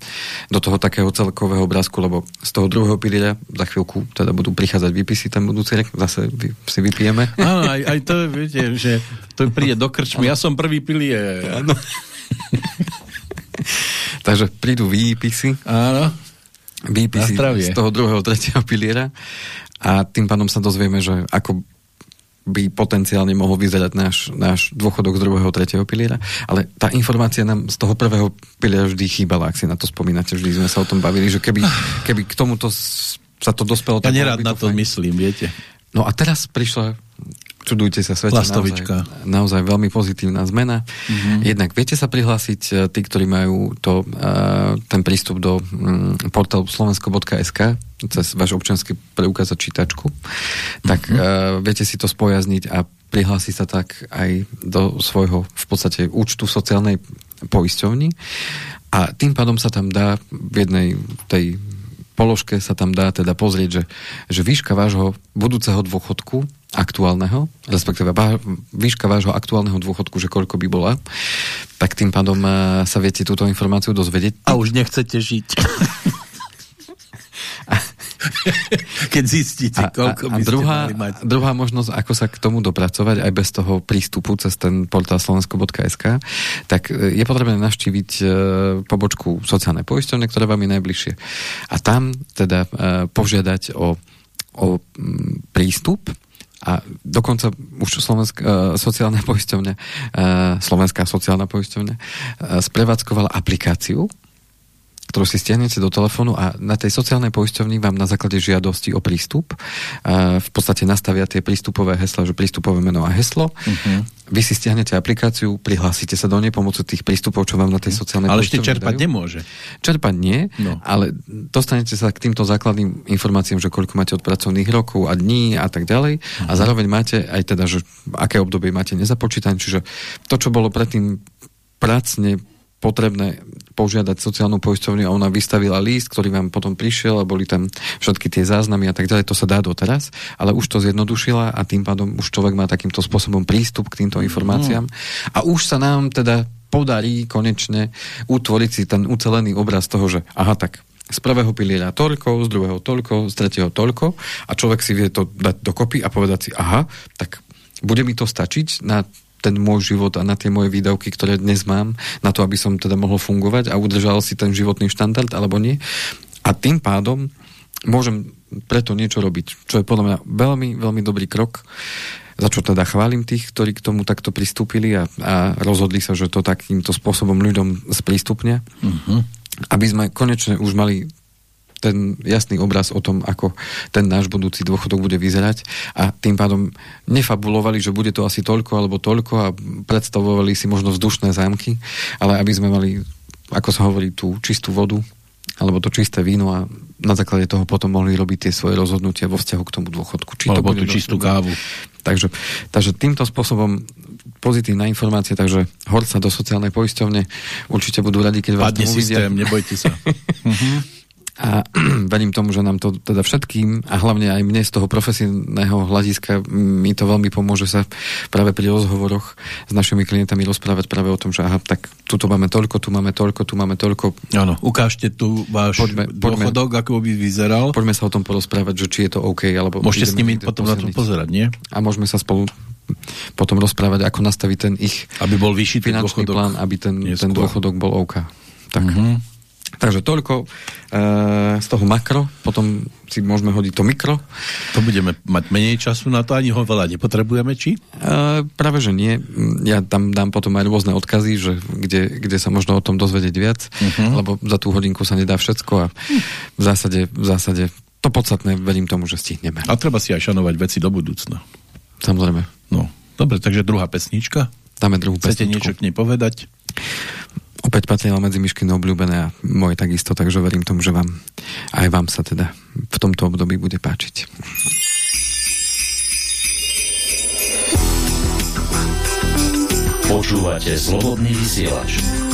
do toho takého celkového obrázku, lebo z toho druhého piliera za chvíľku teda budú prichádzať výpisy ten budúci rek, zase vy, si vypijeme. Áno, aj, aj to viete, že to príde do krčmy. Ja som prvý pilier. Takže prídu výpisy. Áno výpisy z toho druhého, tretieho piliera a tým pádom sa dozvieme, že ako by potenciálne mohol vyzerať náš, náš dôchodok z druhého, tretieho piliera. Ale tá informácia nám z toho prvého piliera vždy chýbala, ak si na to spomínate. Vždy sme sa o tom bavili, že keby, keby k tomuto sa to dospelo... Ja nerád na to fajn. myslím, viete. No a teraz prišla čudujte sa svete, naozaj, naozaj veľmi pozitívna zmena. Mm-hmm. Jednak viete sa prihlásiť, e, tí, ktorí majú to, uh, ten prístup do um, portálu slovensko.sk cez váš občianský preukaz a čítačku, tak mm-hmm. viete si to spojazniť a prihlásiť sa tak aj do svojho v podstate účtu sociálnej poisťovni a tým pádom sa tam dá v jednej tej položke sa tam dá teda pozrieť, že, že výška vášho budúceho dôchodku aktuálneho, respektíve výška vášho aktuálneho dôchodku, že koľko by bola, tak tým pádom eh, sa viete túto informáciu dozvedieť. A už nechcete žiť. Keď zistíte, koľko a, a, a druhá, mať. druhá možnosť, ako sa k tomu dopracovať aj bez toho prístupu cez ten portál slovensko.sk, tak eh, je potrebné navštíviť uh, pobočku sociálnej poisťovne, ktoré vám je najbližšie. A tam teda uh, požiadať o, o m, prístup a dokonca už Slovenská uh, sociálna poisťovňa, uh, Slovenská sociálna poisťovňa uh, sprevádzkovala aplikáciu, ktorú si stiahnete do telefónu a na tej sociálnej poisťovni vám na základe žiadosti o prístup uh, v podstate nastavia tie prístupové hesla, že prístupové meno a heslo. Uh-huh. Vy si stiahnete aplikáciu, prihlásite sa do nej pomocou tých prístupov, čo vám na tej sociálnej Ale ešte čerpať dajú. nemôže. Čerpať nie, no. ale dostanete sa k týmto základným informáciám, že koľko máte od pracovných rokov a dní a tak ďalej. Uh-huh. A zároveň máte aj teda, že aké obdobie máte nezapočítané. Čiže to, čo bolo predtým pracne potrebné požiadať sociálnu poisťovňu a ona vystavila list, ktorý vám potom prišiel a boli tam všetky tie záznamy a tak ďalej, to sa dá doteraz, ale už to zjednodušila a tým pádom už človek má takýmto spôsobom prístup k týmto informáciám mm. a už sa nám teda podarí konečne utvoriť si ten ucelený obraz toho, že aha, tak z prvého piliera toľko, z druhého toľko, z tretieho toľko a človek si vie to dať dokopy a povedať si, aha, tak bude mi to stačiť na ten môj život a na tie moje výdavky, ktoré dnes mám, na to, aby som teda mohol fungovať a udržal si ten životný štandard, alebo nie. A tým pádom môžem preto niečo robiť, čo je podľa mňa veľmi, veľmi dobrý krok, za čo teda chválim tých, ktorí k tomu takto pristúpili a, a rozhodli sa, že to takýmto spôsobom ľuďom sprístupnia. Uh-huh. Aby sme konečne už mali ten jasný obraz o tom, ako ten náš budúci dôchodok bude vyzerať a tým pádom nefabulovali, že bude to asi toľko alebo toľko a predstavovali si možno vzdušné zámky, ale aby sme mali, ako sa hovorí, tú čistú vodu alebo to čisté víno a na základe toho potom mohli robiť tie svoje rozhodnutia vo vzťahu k tomu dôchodku. Či alebo to tú čistú kávu. Takže, takže týmto spôsobom pozitívna informácia, takže horca do sociálnej poisťovne určite budú radi, keď vás Padne systém, nebojte sa. A verím tomu, že nám to teda všetkým a hlavne aj mne z toho profesijného hľadiska mi to veľmi pomôže sa práve pri rozhovoroch s našimi klientami rozprávať práve o tom, že aha, tak tu máme toľko, tu máme toľko, tu máme toľko. Áno, ukážte tu váš poďme, dôchodok, poďme, ako by vyzeral. Poďme sa o tom porozprávať, že či je to OK, alebo... Môžete s nimi potom posledniť. na to pozerať, nie? A môžeme sa spolu potom rozprávať, ako nastaviť ten ich aby bol vyšší finančný dôchodok plán, aby ten, ten dôchodok bol OK. Tak. Mm-hmm. Takže toľko e, z toho makro, potom si môžeme hodiť to mikro. To budeme mať menej času na to, ani ho veľa nepotrebujeme, či? E, práve, že nie. Ja tam dám potom aj rôzne odkazy, že kde, kde sa možno o tom dozvedieť viac, uh-huh. lebo za tú hodinku sa nedá všetko a v zásade, v zásade to podstatné verím tomu, že stihneme. A treba si aj šanovať veci do budúcna. Samozrejme. No, dobre, takže druhá pesnička. Dáme druhú Chcete pesničku. niečo k nej povedať? Opäť patrila medzi myšky obľúbené a moje takisto, takže verím tomu, že vám aj vám sa teda v tomto období bude páčiť. Počúvate slobodný vysielač.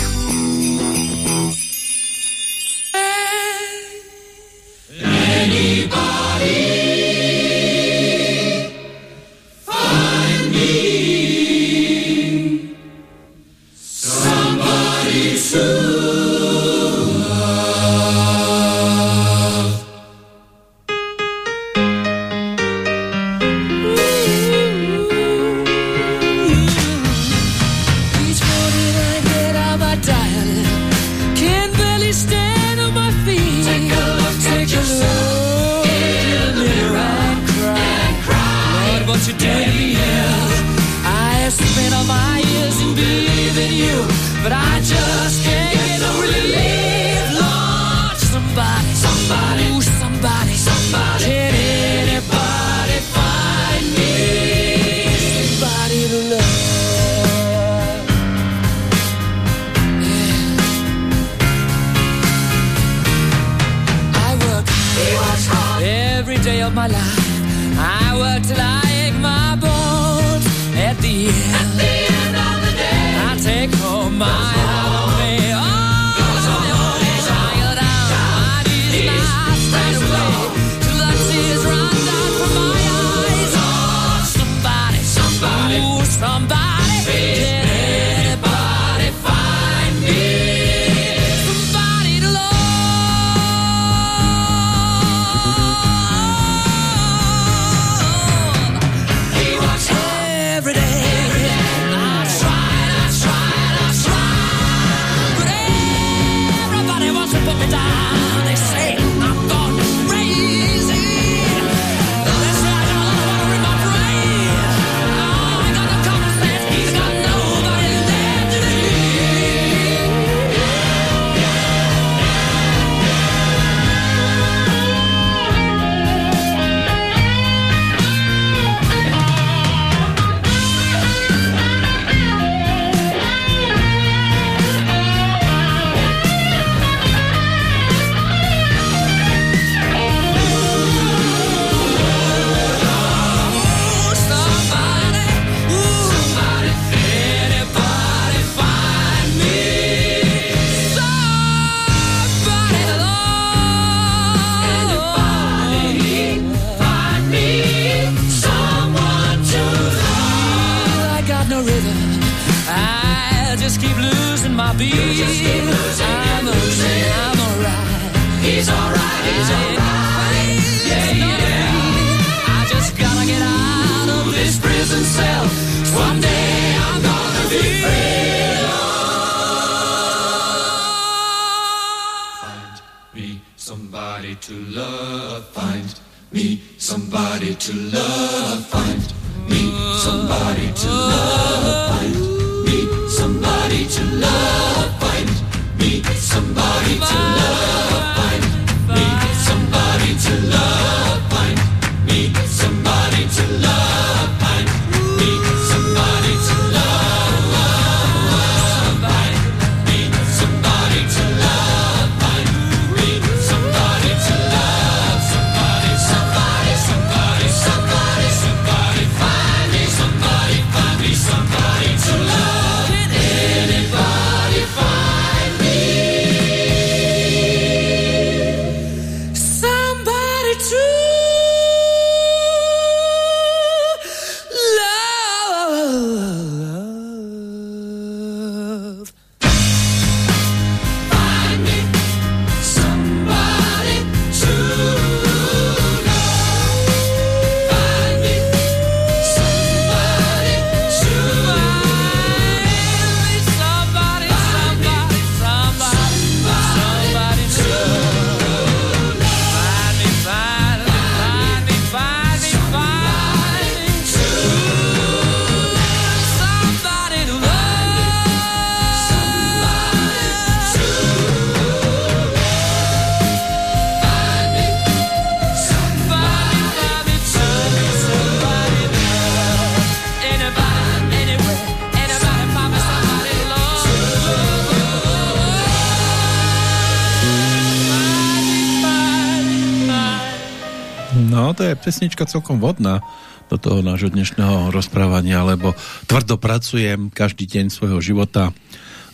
Je pesnička celkom vodná do toho nášho dnešného rozprávania, lebo tvrdo pracujem každý deň svojho života,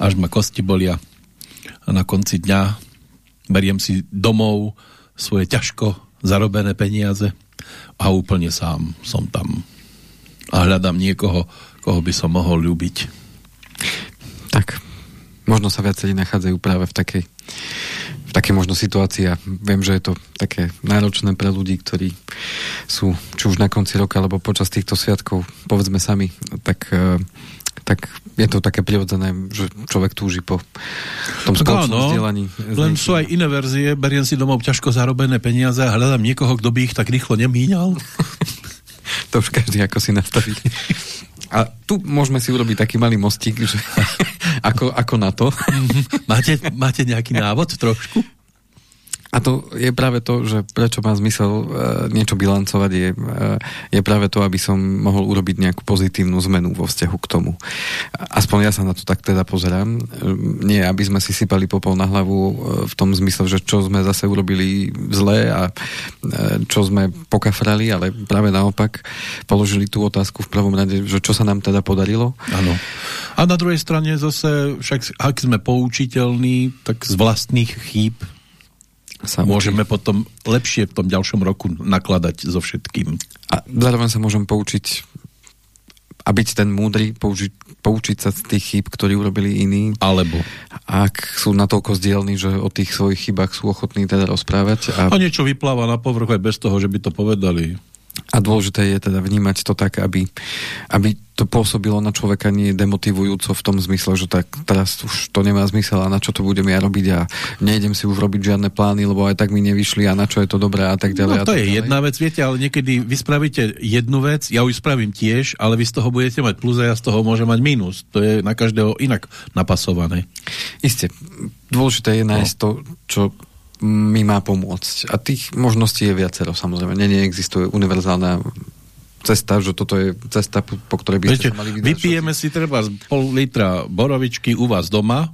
až ma kosti bolia a na konci dňa beriem si domov svoje ťažko zarobené peniaze a úplne sám som tam a hľadám niekoho, koho by som mohol ľúbiť. Tak, možno sa viacerí nachádzajú práve v takej, v takej možno situácii a viem, že je to také náročné pre ľudí, ktorí sú či už na konci roka alebo počas týchto sviatkov, povedzme sami, tak, eh, tak je to také prirodzené, že človek túži po tom spoločnom áno, vzdelaní. len sú aj iné verzie, beriem si domov ťažko zarobené peniaze a hľadám niekoho, kto by ich tak rýchlo nemíňal. To už každý ako si nastaví. A tu môžeme si urobiť taký malý mostík, že ako, ako na to. máte, máte nejaký návod trošku? A to je práve to, že prečo má zmysel uh, niečo bilancovať, je, uh, je práve to, aby som mohol urobiť nejakú pozitívnu zmenu vo vzťahu k tomu. Aspoň ja sa na to tak teda pozerám. Nie, aby sme si sypali popol na hlavu uh, v tom zmysle, že čo sme zase urobili zlé a uh, čo sme pokafrali, ale práve naopak položili tú otázku v prvom rade, že čo sa nám teda podarilo. Áno. A na druhej strane zase, však ak sme poučiteľní, tak z vlastných chýb sa môžeme potom lepšie v tom ďalšom roku nakladať so všetkým. A zároveň sa môžem poučiť a byť ten múdry, použiť, poučiť sa z tých chýb, ktorí urobili iní. Alebo. Ak sú natoľko zdielní, že o tých svojich chybách sú ochotní teda rozprávať. A, a niečo vypláva na povrch aj bez toho, že by to povedali. A dôležité je teda vnímať to tak, aby, aby to pôsobilo na človeka nie demotivujúco v tom zmysle, že tak teraz už to nemá zmysel a na čo to budem ja robiť a nejdem si už robiť žiadne plány, lebo aj tak mi nevyšli a na čo je to dobré a tak ďalej. No to je ďalej. jedna vec, viete, ale niekedy vy spravíte jednu vec, ja už spravím tiež, ale vy z toho budete mať plus a ja z toho môžem mať mínus. To je na každého inak napasované. Isté. Dôležité je nájsť no. to, čo mi má pomôcť. A tých možností je viacero, samozrejme. Nie, neexistuje univerzálna cesta, že toto je cesta, po ktorej by ste Viete, sa mali vydať. Vypijeme si treba pol litra borovičky u vás doma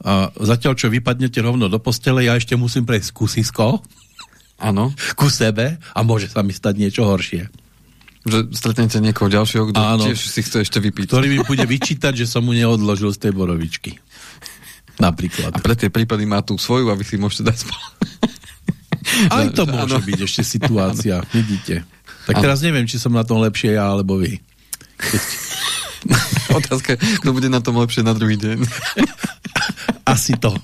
a zatiaľ, čo vypadnete rovno do postele, ja ešte musím prejsť kusisko. Áno. Ku sebe a môže sa mi stať niečo horšie. Že stretnete niekoho ďalšieho, kto Áno, tiež si chce ešte vypiť. Ktorý mi bude vyčítať, že som mu neodložil z tej borovičky. Napríklad. A pre tie prípady má tú svoju a vy si môžete dať spolu. Aj to môže byť ešte situácia, vidíte. Tak teraz neviem, či som na tom lepšie ja, alebo vy. Keď, Otázka, kto bude na tom lepšie na druhý deň. Asi to.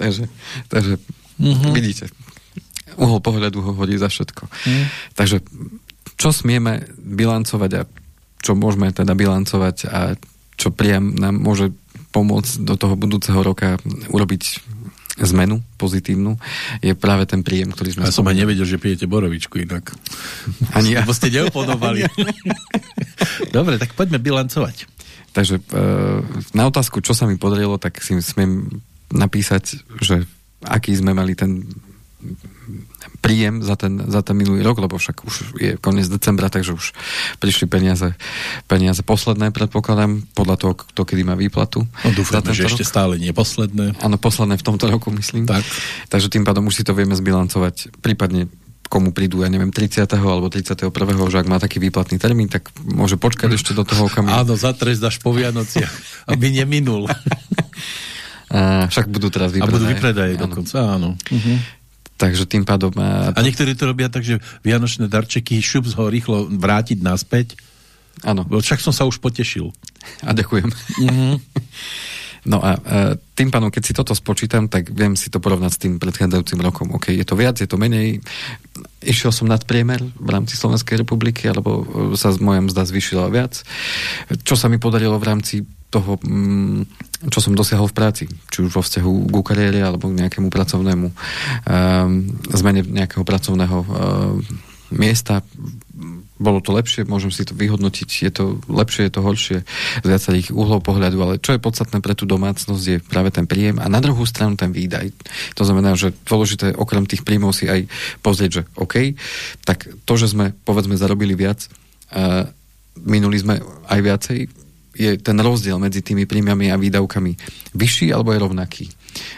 takže takže mm-hmm. vidíte, uhol pohľadu ho hodí za všetko. Mm. Takže čo smieme bilancovať a čo môžeme teda bilancovať a čo priam nám môže pomôcť do toho budúceho roka urobiť zmenu pozitívnu, je práve ten príjem, ktorý sme... Ja som aj nevedel, že pijete borovičku inak. Ani ja. Lebo ste neopodobali. Dobre, tak poďme bilancovať. Takže e, na otázku, čo sa mi podarilo, tak si smiem napísať, že aký sme mali ten príjem za ten, za ten minulý rok, lebo však už je koniec decembra, takže už prišli peniaze, peniaze posledné, predpokladám, podľa toho, kto kedy má výplatu. No dúfam, že rok. ešte stále nie posledné. Áno, posledné v tomto roku, myslím. Tak. Takže tým pádom už si to vieme zbilancovať, prípadne komu prídu, ja neviem, 30. alebo 31. že ak má taký výplatný termín, tak môže počkať ešte do toho okamihu. Áno, za trest až po Vianociach, aby neminul. A však budú teraz vypredaje. A budú vypredaje dokonca, áno. Uh-huh. Takže tým pádom... A, a niektorí to robia tak, že vianočné darčeky šup ho rýchlo vrátiť naspäť. Áno. Však som sa už potešil. A ďakujem. Mm-hmm. No a tým pádom, keď si toto spočítam, tak viem si to porovnať s tým predchádzajúcim rokom. OK, je to viac, je to menej. Išiel som nad priemer v rámci Slovenskej republiky, alebo sa moja mzda zvyšila viac. Čo sa mi podarilo v rámci toho, mm, čo som dosiahol v práci, či už vo vzťahu k kariére alebo k nejakému pracovnému um, zmene nejakého pracovného um, miesta bolo to lepšie, môžem si to vyhodnotiť, je to lepšie, je to horšie z viacerých uhlov pohľadu, ale čo je podstatné pre tú domácnosť je práve ten príjem a na druhú stranu ten výdaj. To znamená, že dôležité okrem tých príjmov si aj pozrieť, že OK, tak to, že sme povedzme zarobili viac, uh, minuli sme aj viacej, je ten rozdiel medzi tými príjmami a výdavkami vyšší alebo je rovnaký?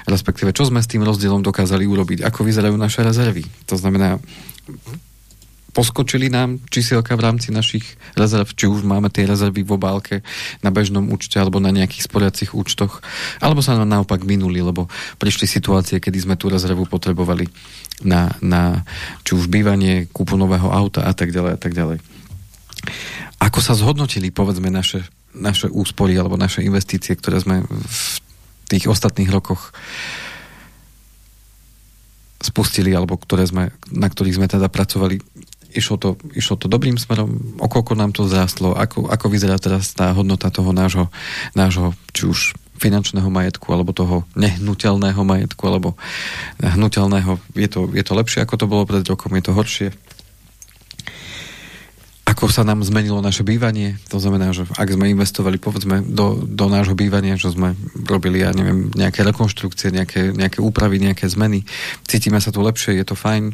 Respektíve, čo sme s tým rozdielom dokázali urobiť? Ako vyzerajú naše rezervy? To znamená, poskočili nám čísielka v rámci našich rezerv, či už máme tie rezervy v obálke na bežnom účte alebo na nejakých sporiacich účtoch, alebo sa nám naopak minuli, lebo prišli situácie, kedy sme tú rezervu potrebovali na, na či už bývanie, kúpu nového auta a tak ďalej a tak ďalej. Ako sa zhodnotili, povedzme, naše naše úspory alebo naše investície, ktoré sme v tých ostatných rokoch spustili, alebo ktoré sme, na ktorých sme teda pracovali, išlo to, išlo to dobrým smerom, okoľko nám to zrástlo, ako, ako vyzerá teraz tá hodnota toho nášho, nášho či už finančného majetku, alebo toho nehnuteľného majetku, alebo hnutelného. Je to, je to lepšie, ako to bolo pred rokom, je to horšie ako sa nám zmenilo naše bývanie. To znamená, že ak sme investovali povedzme do, do nášho bývania, že sme robili, ja neviem, nejaké rekonštrukcie, nejaké, nejaké úpravy, nejaké zmeny, cítime sa tu lepšie, je to fajn,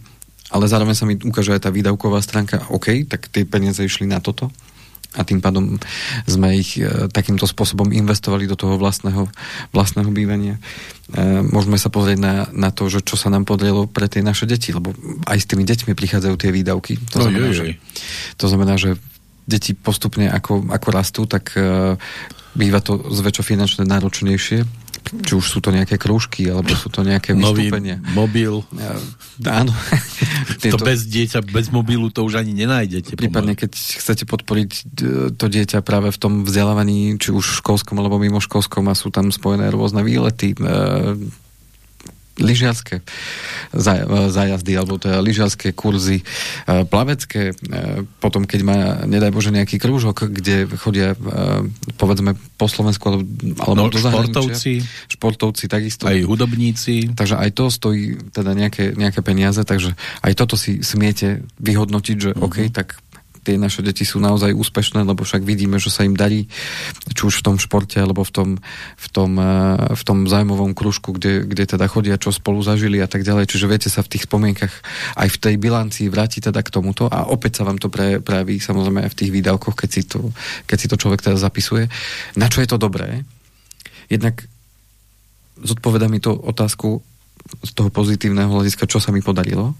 ale zároveň sa mi ukáže aj tá výdavková stránka, OK, tak tie peniaze išli na toto a tým pádom sme ich e, takýmto spôsobom investovali do toho vlastného, vlastného bývania. E, môžeme sa pozrieť na, na to, že čo sa nám podarilo pre tie naše deti, lebo aj s tými deťmi prichádzajú tie výdavky. To, no, znamená, je, je. Že, to znamená, že deti postupne ako, ako rastú, tak e, býva to zväčšo finančne náročnejšie či už sú to nejaké krúžky, alebo sú to nejaké vystúpenia. Nový mobil. Ja, áno. to bez dieťa, bez mobilu to už ani nenájdete. Prípadne, pomaly. keď chcete podporiť e, to dieťa práve v tom vzdelávaní, či už školskom alebo mimo školskom a sú tam spojené rôzne výlety, lyžiarske zájazdy, alebo teda lyžiarske kurzy, e, plavecké, e, potom keď má, nedaj Bože, nejaký krúžok, kde chodia, e, povedzme, po Slovensku alebo, alebo no, do športovci, športovci takisto. Aj hudobníci. Takže aj to stojí teda nejaké, nejaké peniaze, takže aj toto si smiete vyhodnotiť, že uh-huh. OK, tak tie naše deti sú naozaj úspešné, lebo však vidíme, že sa im darí, či už v tom športe, alebo v tom, v tom, eh, v tom zájmovom kružku, kde, kde teda chodia, čo spolu zažili a tak ďalej. Čiže viete sa v tých spomienkach aj v tej bilancii vrátiť teda k tomuto a opäť sa vám to pre, prejaví samozrejme aj v tých výdavkoch, keď si to, keď si to človek teda zapisuje. Na čo je to dobré? Jednak zodpoveda mi to otázku z toho pozitívneho hľadiska, čo sa mi podarilo,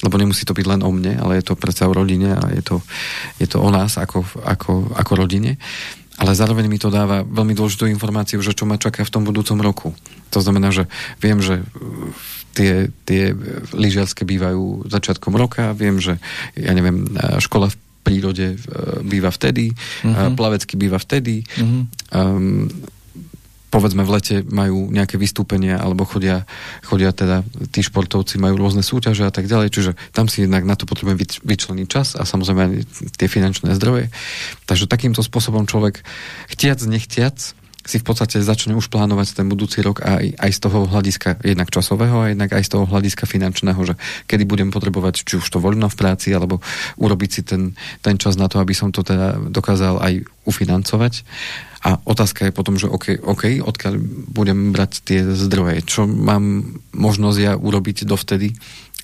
lebo nemusí to byť len o mne, ale je to predsa o rodine a je to, je to o nás ako, ako, ako rodine. Ale zároveň mi to dáva veľmi dôležitú informáciu, že čo ma čaká v tom budúcom roku. To znamená, že viem, že tie, tie lyžiarske bývajú začiatkom roka, viem, že ja neviem, škola v prírode e, býva vtedy, uh-huh. plavecky býva vtedy. Uh-huh. Um, povedzme v lete majú nejaké vystúpenia alebo chodia, chodia teda tí športovci majú rôzne súťaže a tak ďalej, čiže tam si jednak na to potrebujeme vyčleniť čas a samozrejme aj tie finančné zdroje. Takže takýmto spôsobom človek chtiac, nechtiac si v podstate začne už plánovať ten budúci rok aj, aj z toho hľadiska jednak časového a jednak aj z toho hľadiska finančného, že kedy budem potrebovať či už to voľno v práci, alebo urobiť si ten, ten čas na to, aby som to teda dokázal aj ufinancovať. A otázka je potom, že OK, OK, odkiaľ budem brať tie zdroje, čo mám možnosť ja urobiť dovtedy,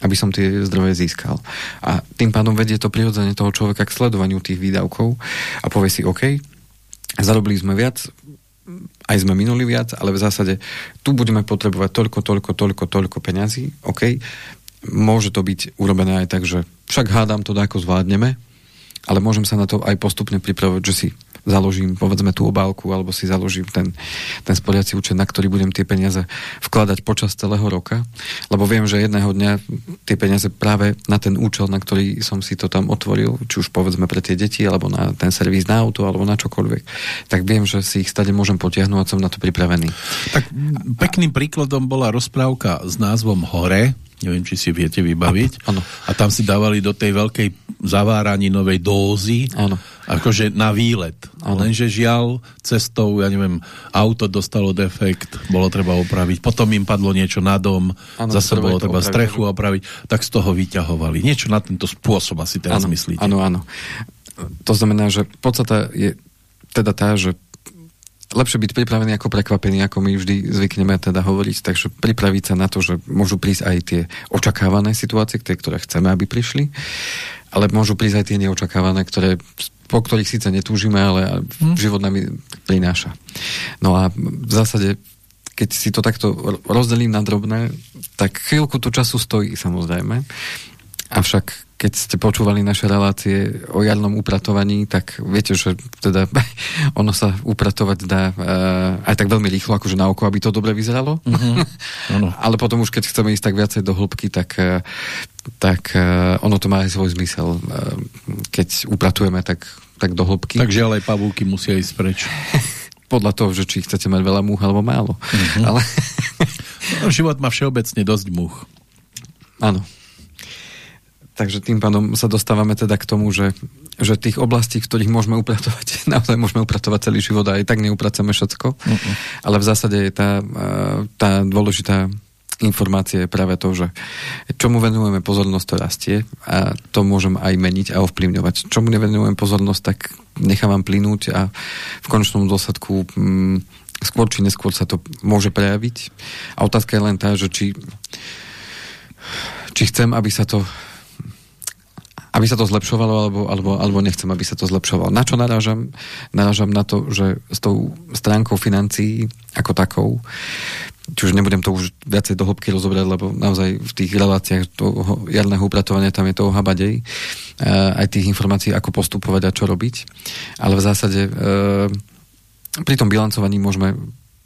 aby som tie zdroje získal. A tým pádom vedie to prirodzene toho človeka k sledovaniu tých výdavkov a povie si OK, zarobili sme viac, aj sme minuli viac, ale v zásade tu budeme potrebovať toľko, toľko, toľko, toľko peňazí, OK. Môže to byť urobené aj tak, že však hádam to, ako zvládneme, ale môžem sa na to aj postupne pripravovať, že si založím povedzme tú obálku alebo si založím ten, ten sporiaci účet, na ktorý budem tie peniaze vkladať počas celého roka, lebo viem, že jedného dňa tie peniaze práve na ten účel, na ktorý som si to tam otvoril, či už povedzme pre tie deti, alebo na ten servis na auto, alebo na čokoľvek, tak viem, že si ich stade môžem potiahnuť a som na to pripravený. Tak pekným príkladom bola rozprávka s názvom Hore, neviem, či si viete vybaviť. Ano. A tam si dávali do tej veľkej novej dózy, ano. akože na výlet. Ano. Lenže žiaľ, cestou, ja neviem, auto dostalo defekt, bolo treba opraviť, potom im padlo niečo na dom, ano, zase bolo treba opraviť. strechu opraviť, tak z toho vyťahovali. Niečo na tento spôsob asi teraz ano, myslíte. Áno, áno. To znamená, že podstata je teda tá, že lepšie byť pripravený ako prekvapený, ako my vždy zvykneme teda hovoriť, takže pripraviť sa na to, že môžu prísť aj tie očakávané situácie, tie, ktoré chceme, aby prišli, ale môžu prísť aj tie neočakávané, ktoré, po ktorých síce netúžime, ale hm. život nám prináša. No a v zásade keď si to takto rozdelím na drobné, tak chvíľku to času stojí samozrejme. Avšak keď ste počúvali naše relácie o jarnom upratovaní, tak viete, že teda ono sa upratovať dá uh, aj tak veľmi rýchlo, akože na oko, aby to dobre vyzeralo. Mm-hmm. Ale potom už keď chceme ísť tak viacej do hĺbky, tak, uh, tak uh, ono to má aj svoj zmysel. Uh, keď upratujeme tak, tak do hĺbky. Takže ale aj pavúky musia ísť preč. Podľa toho, že či chcete mať veľa múch alebo málo. Mm-hmm. Ale... no, život má všeobecne dosť múch. Áno. Takže tým pádom sa dostávame teda k tomu, že, že tých oblastí, v ktorých môžeme upratovať, naozaj môžeme upratovať celý život a aj tak neupraceme všetko. Uh-uh. Ale v zásade je tá, tá dôležitá informácia je práve to, že čomu venujeme pozornosť, to rastie a to môžem aj meniť a ovplyvňovať. Čomu nevenujem pozornosť, tak nechávam plynúť a v konečnom dôsledku mm, skôr či neskôr sa to môže prejaviť. A otázka je len tá, že či, či chcem, aby sa to aby sa to zlepšovalo, alebo, alebo, alebo nechcem, aby sa to zlepšovalo. Na čo narážam? Narážam na to, že s tou stránkou financií ako takou, či už nebudem to už viacej do hĺbky rozobrať, lebo naozaj v tých reláciách toho jarného upratovania tam je toho habadej, aj tých informácií, ako postupovať a čo robiť. Ale v zásade e, pri tom bilancovaní môžeme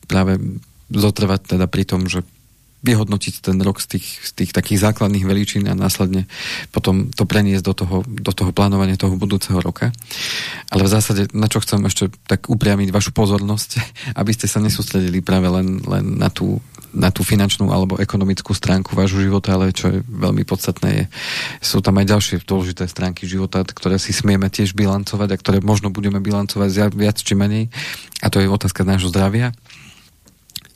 práve zotrvať teda pri tom, že vyhodnotiť ten rok z tých, z tých takých základných velíčin a následne potom to preniesť do toho, do toho plánovania toho budúceho roka. Ale v zásade, na čo chcem ešte tak upriamiť vašu pozornosť, aby ste sa nesústredili práve len, len na, tú, na tú finančnú alebo ekonomickú stránku vášho života, ale čo je veľmi podstatné, je, sú tam aj ďalšie dôležité stránky života, ktoré si smieme tiež bilancovať a ktoré možno budeme bilancovať viac či menej. A to je otázka nášho zdravia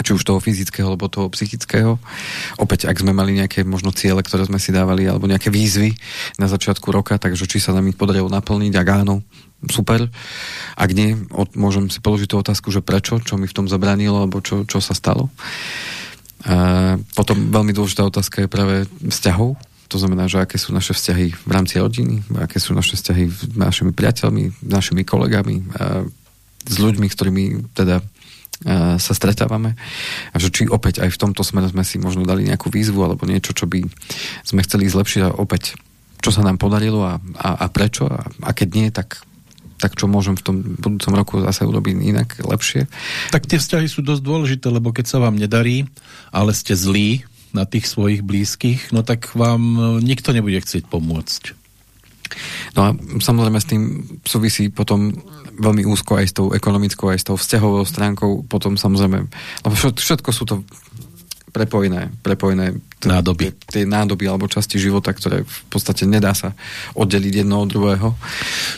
či už toho fyzického alebo toho psychického. Opäť, ak sme mali nejaké možno ciele, ktoré sme si dávali, alebo nejaké výzvy na začiatku roka, takže či sa nám ich podarilo naplniť, ak áno, super. Ak nie, od, môžem si položiť tú otázku, že prečo, čo mi v tom zabranilo, alebo čo, čo sa stalo. A potom veľmi dôležitá otázka je práve vzťahov, to znamená, že aké sú naše vzťahy v rámci rodiny, aké sú naše vzťahy s našimi priateľmi, našimi kolegami, s ľuďmi, s ktorými teda sa stretávame a že či opäť aj v tomto smere sme si možno dali nejakú výzvu alebo niečo, čo by sme chceli zlepšiť a opäť čo sa nám podarilo a, a, a prečo a, a keď nie, tak tak čo môžem v tom budúcom roku zase urobiť inak, lepšie. Tak tie vzťahy sú dosť dôležité, lebo keď sa vám nedarí, ale ste zlí na tých svojich blízkych, no tak vám nikto nebude chcieť pomôcť. No a samozrejme s tým súvisí potom veľmi úzko aj s tou ekonomickou, aj s tou vzťahovou stránkou, potom samozrejme, lebo všetko sú to prepojené, prepojené nádoby. Tie, tie nádoby alebo časti života, ktoré v podstate nedá sa oddeliť jedno od druhého.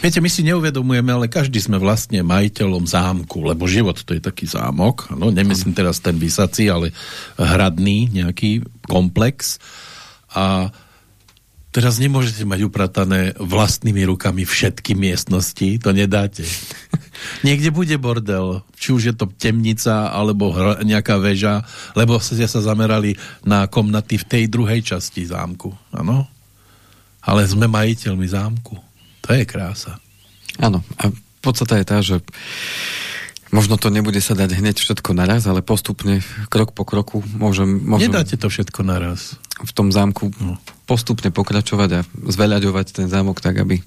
Viete, my si neuvedomujeme, ale každý sme vlastne majiteľom zámku, lebo život to je taký zámok, no nemyslím teraz ten vysací, ale hradný nejaký komplex a teraz nemôžete mať upratané vlastnými rukami všetky miestnosti, to nedáte. Niekde bude bordel, či už je to temnica alebo nejaká väža, lebo ste sa zamerali na komnaty v tej druhej časti zámku. Áno? Ale sme majiteľmi zámku. To je krása. Áno. A podstata je tá, že Možno to nebude sa dať hneď všetko naraz, ale postupne, krok po kroku môžem... môžem Nedáte to všetko naraz. V tom zámku no. postupne pokračovať a zveľaďovať ten zámok tak, aby,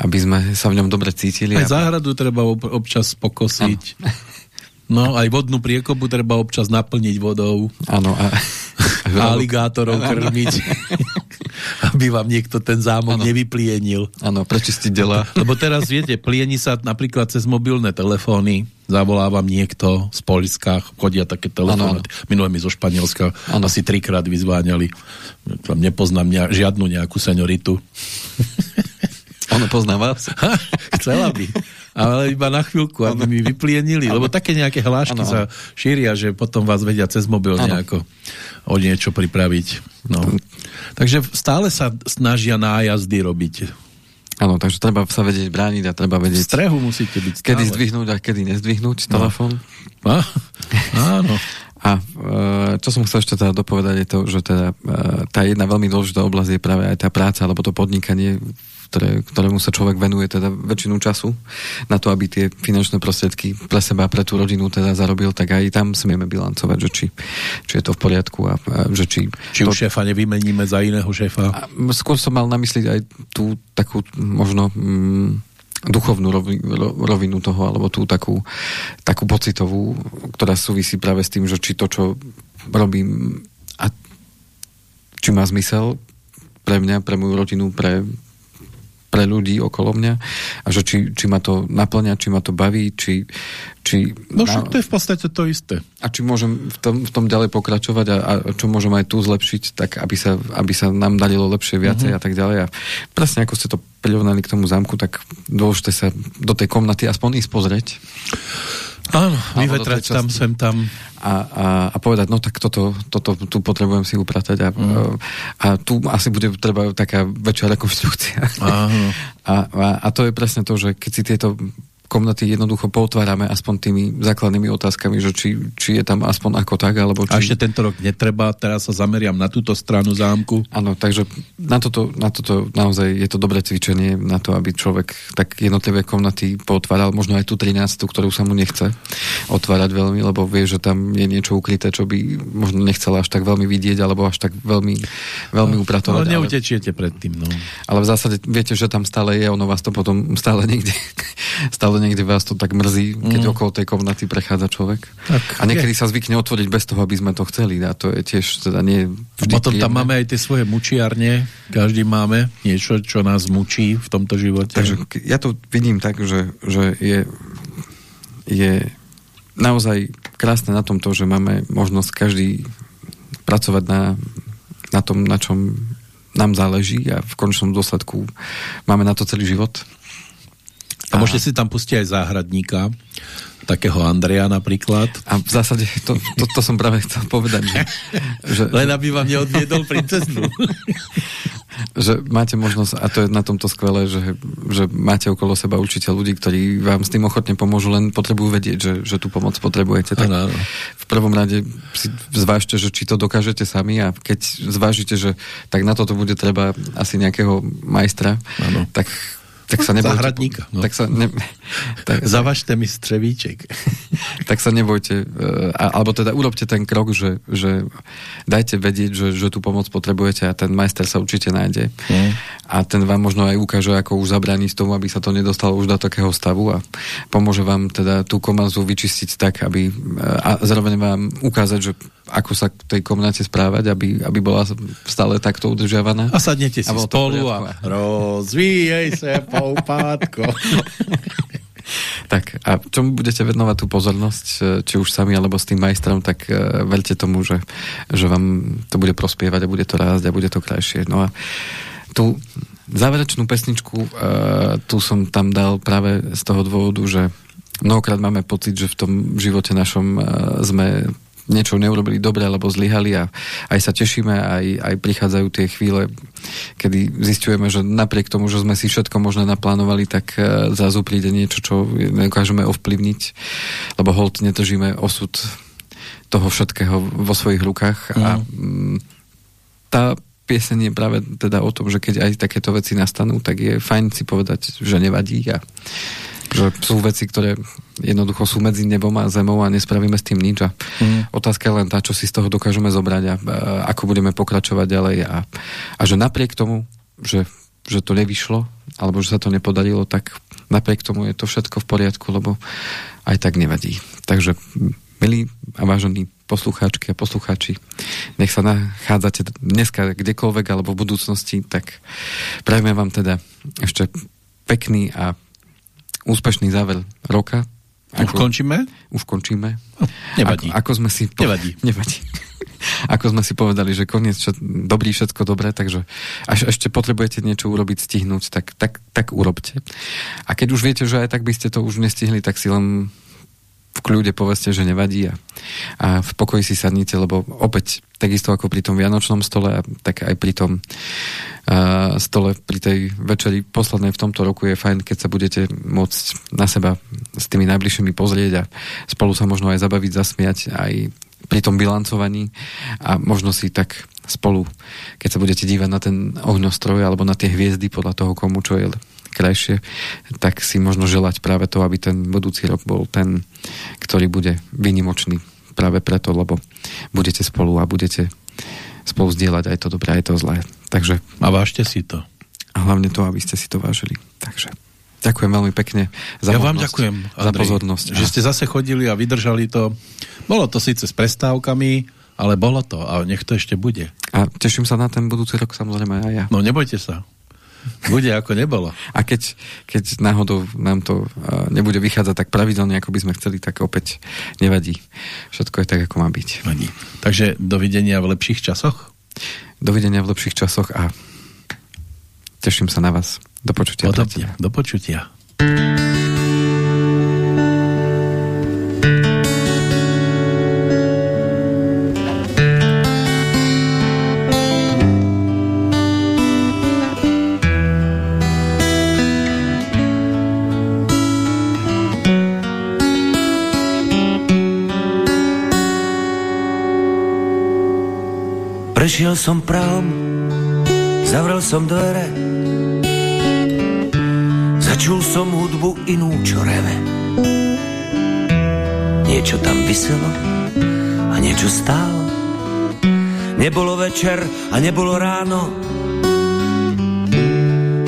aby sme sa v ňom dobre cítili. Aj a... záhradu treba občas pokosiť. Ano. No, aj vodnú priekopu treba občas naplniť vodou. Áno. A... a aligátorov krmiť. aby vám niekto ten zámok ano. nevyplienil. Áno, prečistiť dela. Lebo teraz, viete, plieni sa napríklad cez mobilné telefóny, zavolávam niekto z Polska, chodia také telefóny. Minulé mi zo Španielska ano. asi trikrát vyzváňali. Tam nepoznám nia, žiadnu nejakú senioritu. Ono pozná vás? Chcela by ale iba na chvíľku, aby mi vyplienili, lebo také nejaké hlášky ano. sa šíria, že potom vás vedia cez mobil ano. nejako o niečo pripraviť. No. Takže stále sa snažia nájazdy robiť. Áno, takže treba sa vedieť brániť a treba vedieť... V strehu musíte byť stále. Kedy zdvihnúť a kedy nezdvihnúť no. telefón. No. Áno. A e, čo som chcel ešte teda dopovedať je to, že teda, e, tá jedna veľmi dôležitá oblasť je práve aj tá práca alebo to podnikanie ktoré, ktorému sa človek venuje teda väčšinu času na to, aby tie finančné prostriedky pre seba, pre tú rodinu teda zarobil, tak aj tam smieme bilancovať, že či, či je to v poriadku a, a že či... Či to... už šéfa nevymeníme za iného šéfa? A skôr som mal na mysli aj tú takú možno... Mm, duchovnú rovinu toho, alebo tú takú, takú pocitovú, ktorá súvisí práve s tým, že či to, čo robím a či má zmysel pre mňa, pre moju rodinu, pre, pre ľudí okolo mňa a že či, či ma to naplňa, či ma to baví, či... či no však to je v podstate to isté. A či môžem v tom, v tom ďalej pokračovať a, a čo môžem aj tu zlepšiť, tak aby sa, aby sa nám darilo lepšie viacej uh-huh. a tak ďalej. A presne ako ste to prirovnali k tomu zámku, tak dôležité sa do tej komnaty aspoň ísť pozrieť. Áno, vyvetrať tam, sem tam a, a, a povedať, no tak toto, toto tu potrebujem si upratať a, mm. a tu asi bude treba taká väčšia rekonštrukcia. A, a, a to je presne to, že keď si tieto komnaty jednoducho potvárame aspoň tými základnými otázkami, že či, či je tam aspoň ako tak, alebo či... A ešte tento rok netreba, teraz sa zameriam na túto stranu zámku. Áno, takže na toto, na toto naozaj je to dobré cvičenie, na to, aby človek tak jednotlivé komnaty potváral, možno aj tú 13, ktorú sa mu nechce otvárať veľmi, lebo vie, že tam je niečo ukryté, čo by možno nechcela až tak veľmi vidieť, alebo až tak veľmi, veľmi upratovať. Ale neutečiete ale, pred tým, no. Ale v zásade viete, že tam stále je, ono vás to potom stále niekde stále niekde vás to tak mrzí, keď mm. okolo tej komnaty prechádza človek. Tak, a niekedy je. sa zvykne otvoriť bez toho, aby sme to chceli. A to je tiež teda nie vždy A potom príjemné. tam máme aj tie svoje mučiarne. Každý máme niečo, čo nás mučí v tomto živote. Takže ja to vidím tak, že, že je, je naozaj krásne na tom to, že máme možnosť každý pracovať na, na tom, na čom nám záleží a v končnom dôsledku máme na to celý život a môžete si tam pustiť aj záhradníka, takého Andreja napríklad. A v zásade, to, to, to som práve chcel povedať, že, že... Len aby vám neodviedol princeznu. že máte možnosť, a to je na tomto skvelé, že, že máte okolo seba určite ľudí, ktorí vám s tým ochotne pomôžu, len potrebujú vedieť, že, že tú pomoc potrebujete. Tak ano, ano. v prvom rade si zvážte, že či to dokážete sami a keď zvážite, že tak na toto bude treba asi nejakého majstra, ano. tak tak sa nebojte, Zahradníka. No. Tak sa ne, tak, Zavažte mi střevíček. tak sa nebojte, e, alebo teda urobte ten krok, že, že dajte vedieť, že, že tú pomoc potrebujete a ten majster sa určite nájde. Mm. A ten vám možno aj ukáže, ako už zabrániť tomu, aby sa to nedostalo už do takého stavu a pomôže vám teda tú komazu vyčistiť tak, aby a zároveň vám ukázať, že ako sa k tej komnate správať, aby, aby bola stále takto udržiavaná. A sadnete si spolu a rozvíjej sa poupátko. tak a čomu budete venovať tú pozornosť, či už sami alebo s tým majstrom, tak uh, velte tomu, že, že vám to bude prospievať a bude to rásť a bude to krajšie. No a tú záverečnú pesničku uh, tu som tam dal práve z toho dôvodu, že mnohokrát máme pocit, že v tom živote našom uh, sme niečo neurobili dobre alebo zlyhali a aj sa tešíme, aj, aj prichádzajú tie chvíle, kedy zistujeme, že napriek tomu, že sme si všetko možné naplánovali, tak uh, zrazu príde niečo, čo nedokážeme ovplyvniť, lebo hold netržíme osud toho všetkého vo svojich rukách a mm, tá pieseň je práve teda o tom, že keď aj takéto veci nastanú, tak je fajn si povedať, že nevadí a že sú veci, ktoré jednoducho sú medzi nebom a zemou a nespravíme s tým nič. A mm. Otázka je len tá, čo si z toho dokážeme zobrať a, a ako budeme pokračovať ďalej. A, a že napriek tomu, že, že to nevyšlo, alebo že sa to nepodarilo, tak napriek tomu je to všetko v poriadku, lebo aj tak nevadí. Takže milí a vážení poslucháčky a poslucháči, nech sa nachádzate dneska kdekoľvek alebo v budúcnosti, tak prajme vám teda ešte pekný a úspešný záver roka. Už ako, končíme? Už končíme. No, nevadí. Ako, ako sme si... Po... Nevadí. Nevadí. ako sme si povedali, že koniec čo, dobrý, všetko dobré, takže až ešte potrebujete niečo urobiť, stihnúť, tak, tak, tak urobte. A keď už viete, že aj tak by ste to už nestihli, tak si len v kľude povedzte, že nevadí a, a v pokoji si sadnite, lebo opäť takisto ako pri tom Vianočnom stole tak aj pri tom uh, stole pri tej večeri poslednej v tomto roku je fajn, keď sa budete môcť na seba s tými najbližšími pozrieť a spolu sa možno aj zabaviť, zasmiať aj pri tom bilancovaní a možno si tak spolu, keď sa budete dívať na ten ohňostroj alebo na tie hviezdy podľa toho, komu čo je krajšie, tak si možno želať práve to, aby ten budúci rok bol ten, ktorý bude vynimočný práve preto, lebo budete spolu a budete spolu zdieľať aj to dobré, aj to zlé. Takže... A vážte si to. A hlavne to, aby ste si to vážili. Takže ďakujem veľmi pekne za Ja vám ďakujem, Andrej, za pozornosť. Že ste zase chodili a vydržali to. Bolo to síce s prestávkami, ale bolo to a nech to ešte bude. A teším sa na ten budúci rok samozrejme aj ja. No nebojte sa. Bude ako nebolo. A keď, keď náhodou nám to uh, nebude vychádzať tak pravidelne, ako by sme chceli, tak opäť nevadí. Všetko je tak, ako má byť. Vadí. Takže dovidenia v lepších časoch? Dovidenia v lepších časoch a teším sa na vás. Do počutia. Podobne. Do počutia. Prešiel som Prahom, zavrel som dvere, začul som hudbu inú, čo reve. Niečo tam vyselo a niečo stálo. Nebolo večer a nebolo ráno.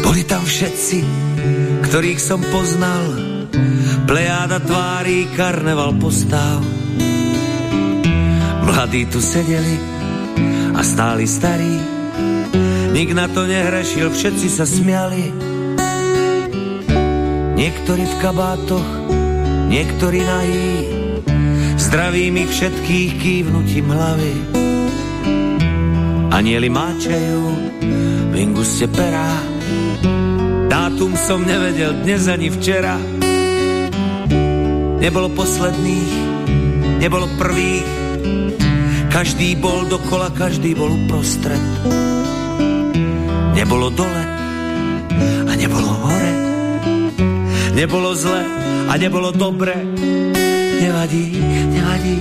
Boli tam všetci, ktorých som poznal. Plejáda tvári, karneval postáv. Mladí tu sedeli, a stáli starí. Nik na to nehrešil, všetci sa smiali. Niektorí v kabátoch, niektorí nahý, zdravými všetkých kývnutím hlavy. Anieli máčajú v inguste perá, dátum som nevedel dnes ani včera. Nebolo posledných, nebolo prvých, každý bol dokola, každý bol uprostred. Nebolo dole a nebolo hore. Nebolo zle a nebolo dobre. Nevadí, nevadí,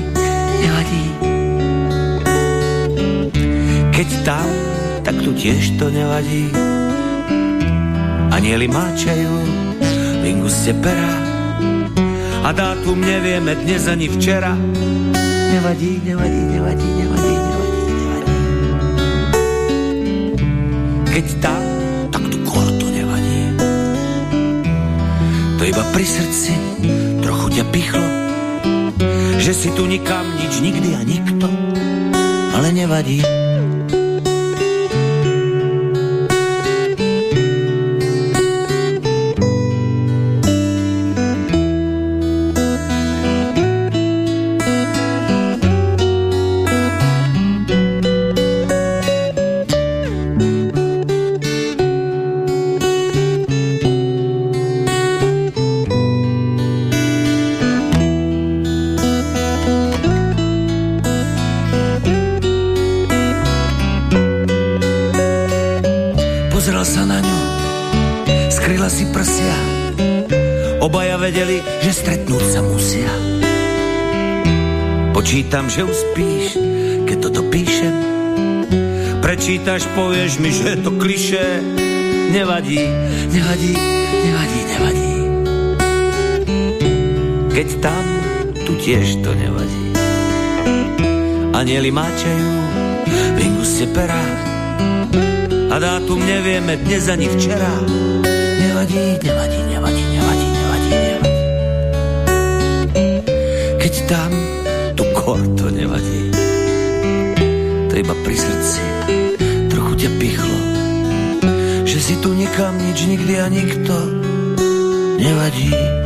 nevadí. Keď tam, tak tu tiež to nevadí. Anieli máčajú, linguste perá a dátum nevieme dnes ani včera. Nevadí, nevadí, nevadí, nevadí, nevadí, nevadí. Keď tam, tak tu to nevadí. To iba pri srdci trochu ťa pichlo, že si tu nikam nič, nikdy a nikto, ale nevadí. Počítam, že uspíš, keď toto píšem. Prečítaš, povieš mi, že je to kliše. Nevadí, nevadí, nevadí, nevadí. Keď tam, tu tiež to nevadí. Anieli máčajú v inguste pera a dátum nevieme dnes ani včera. Nevadí, nevadí, nevadí, nevadí, nevadí, nevadí. Keď tam hor, to nevadí. To iba pri srdci trochu ťa pichlo, že si tu nikam nič nikdy a nikto nevadí.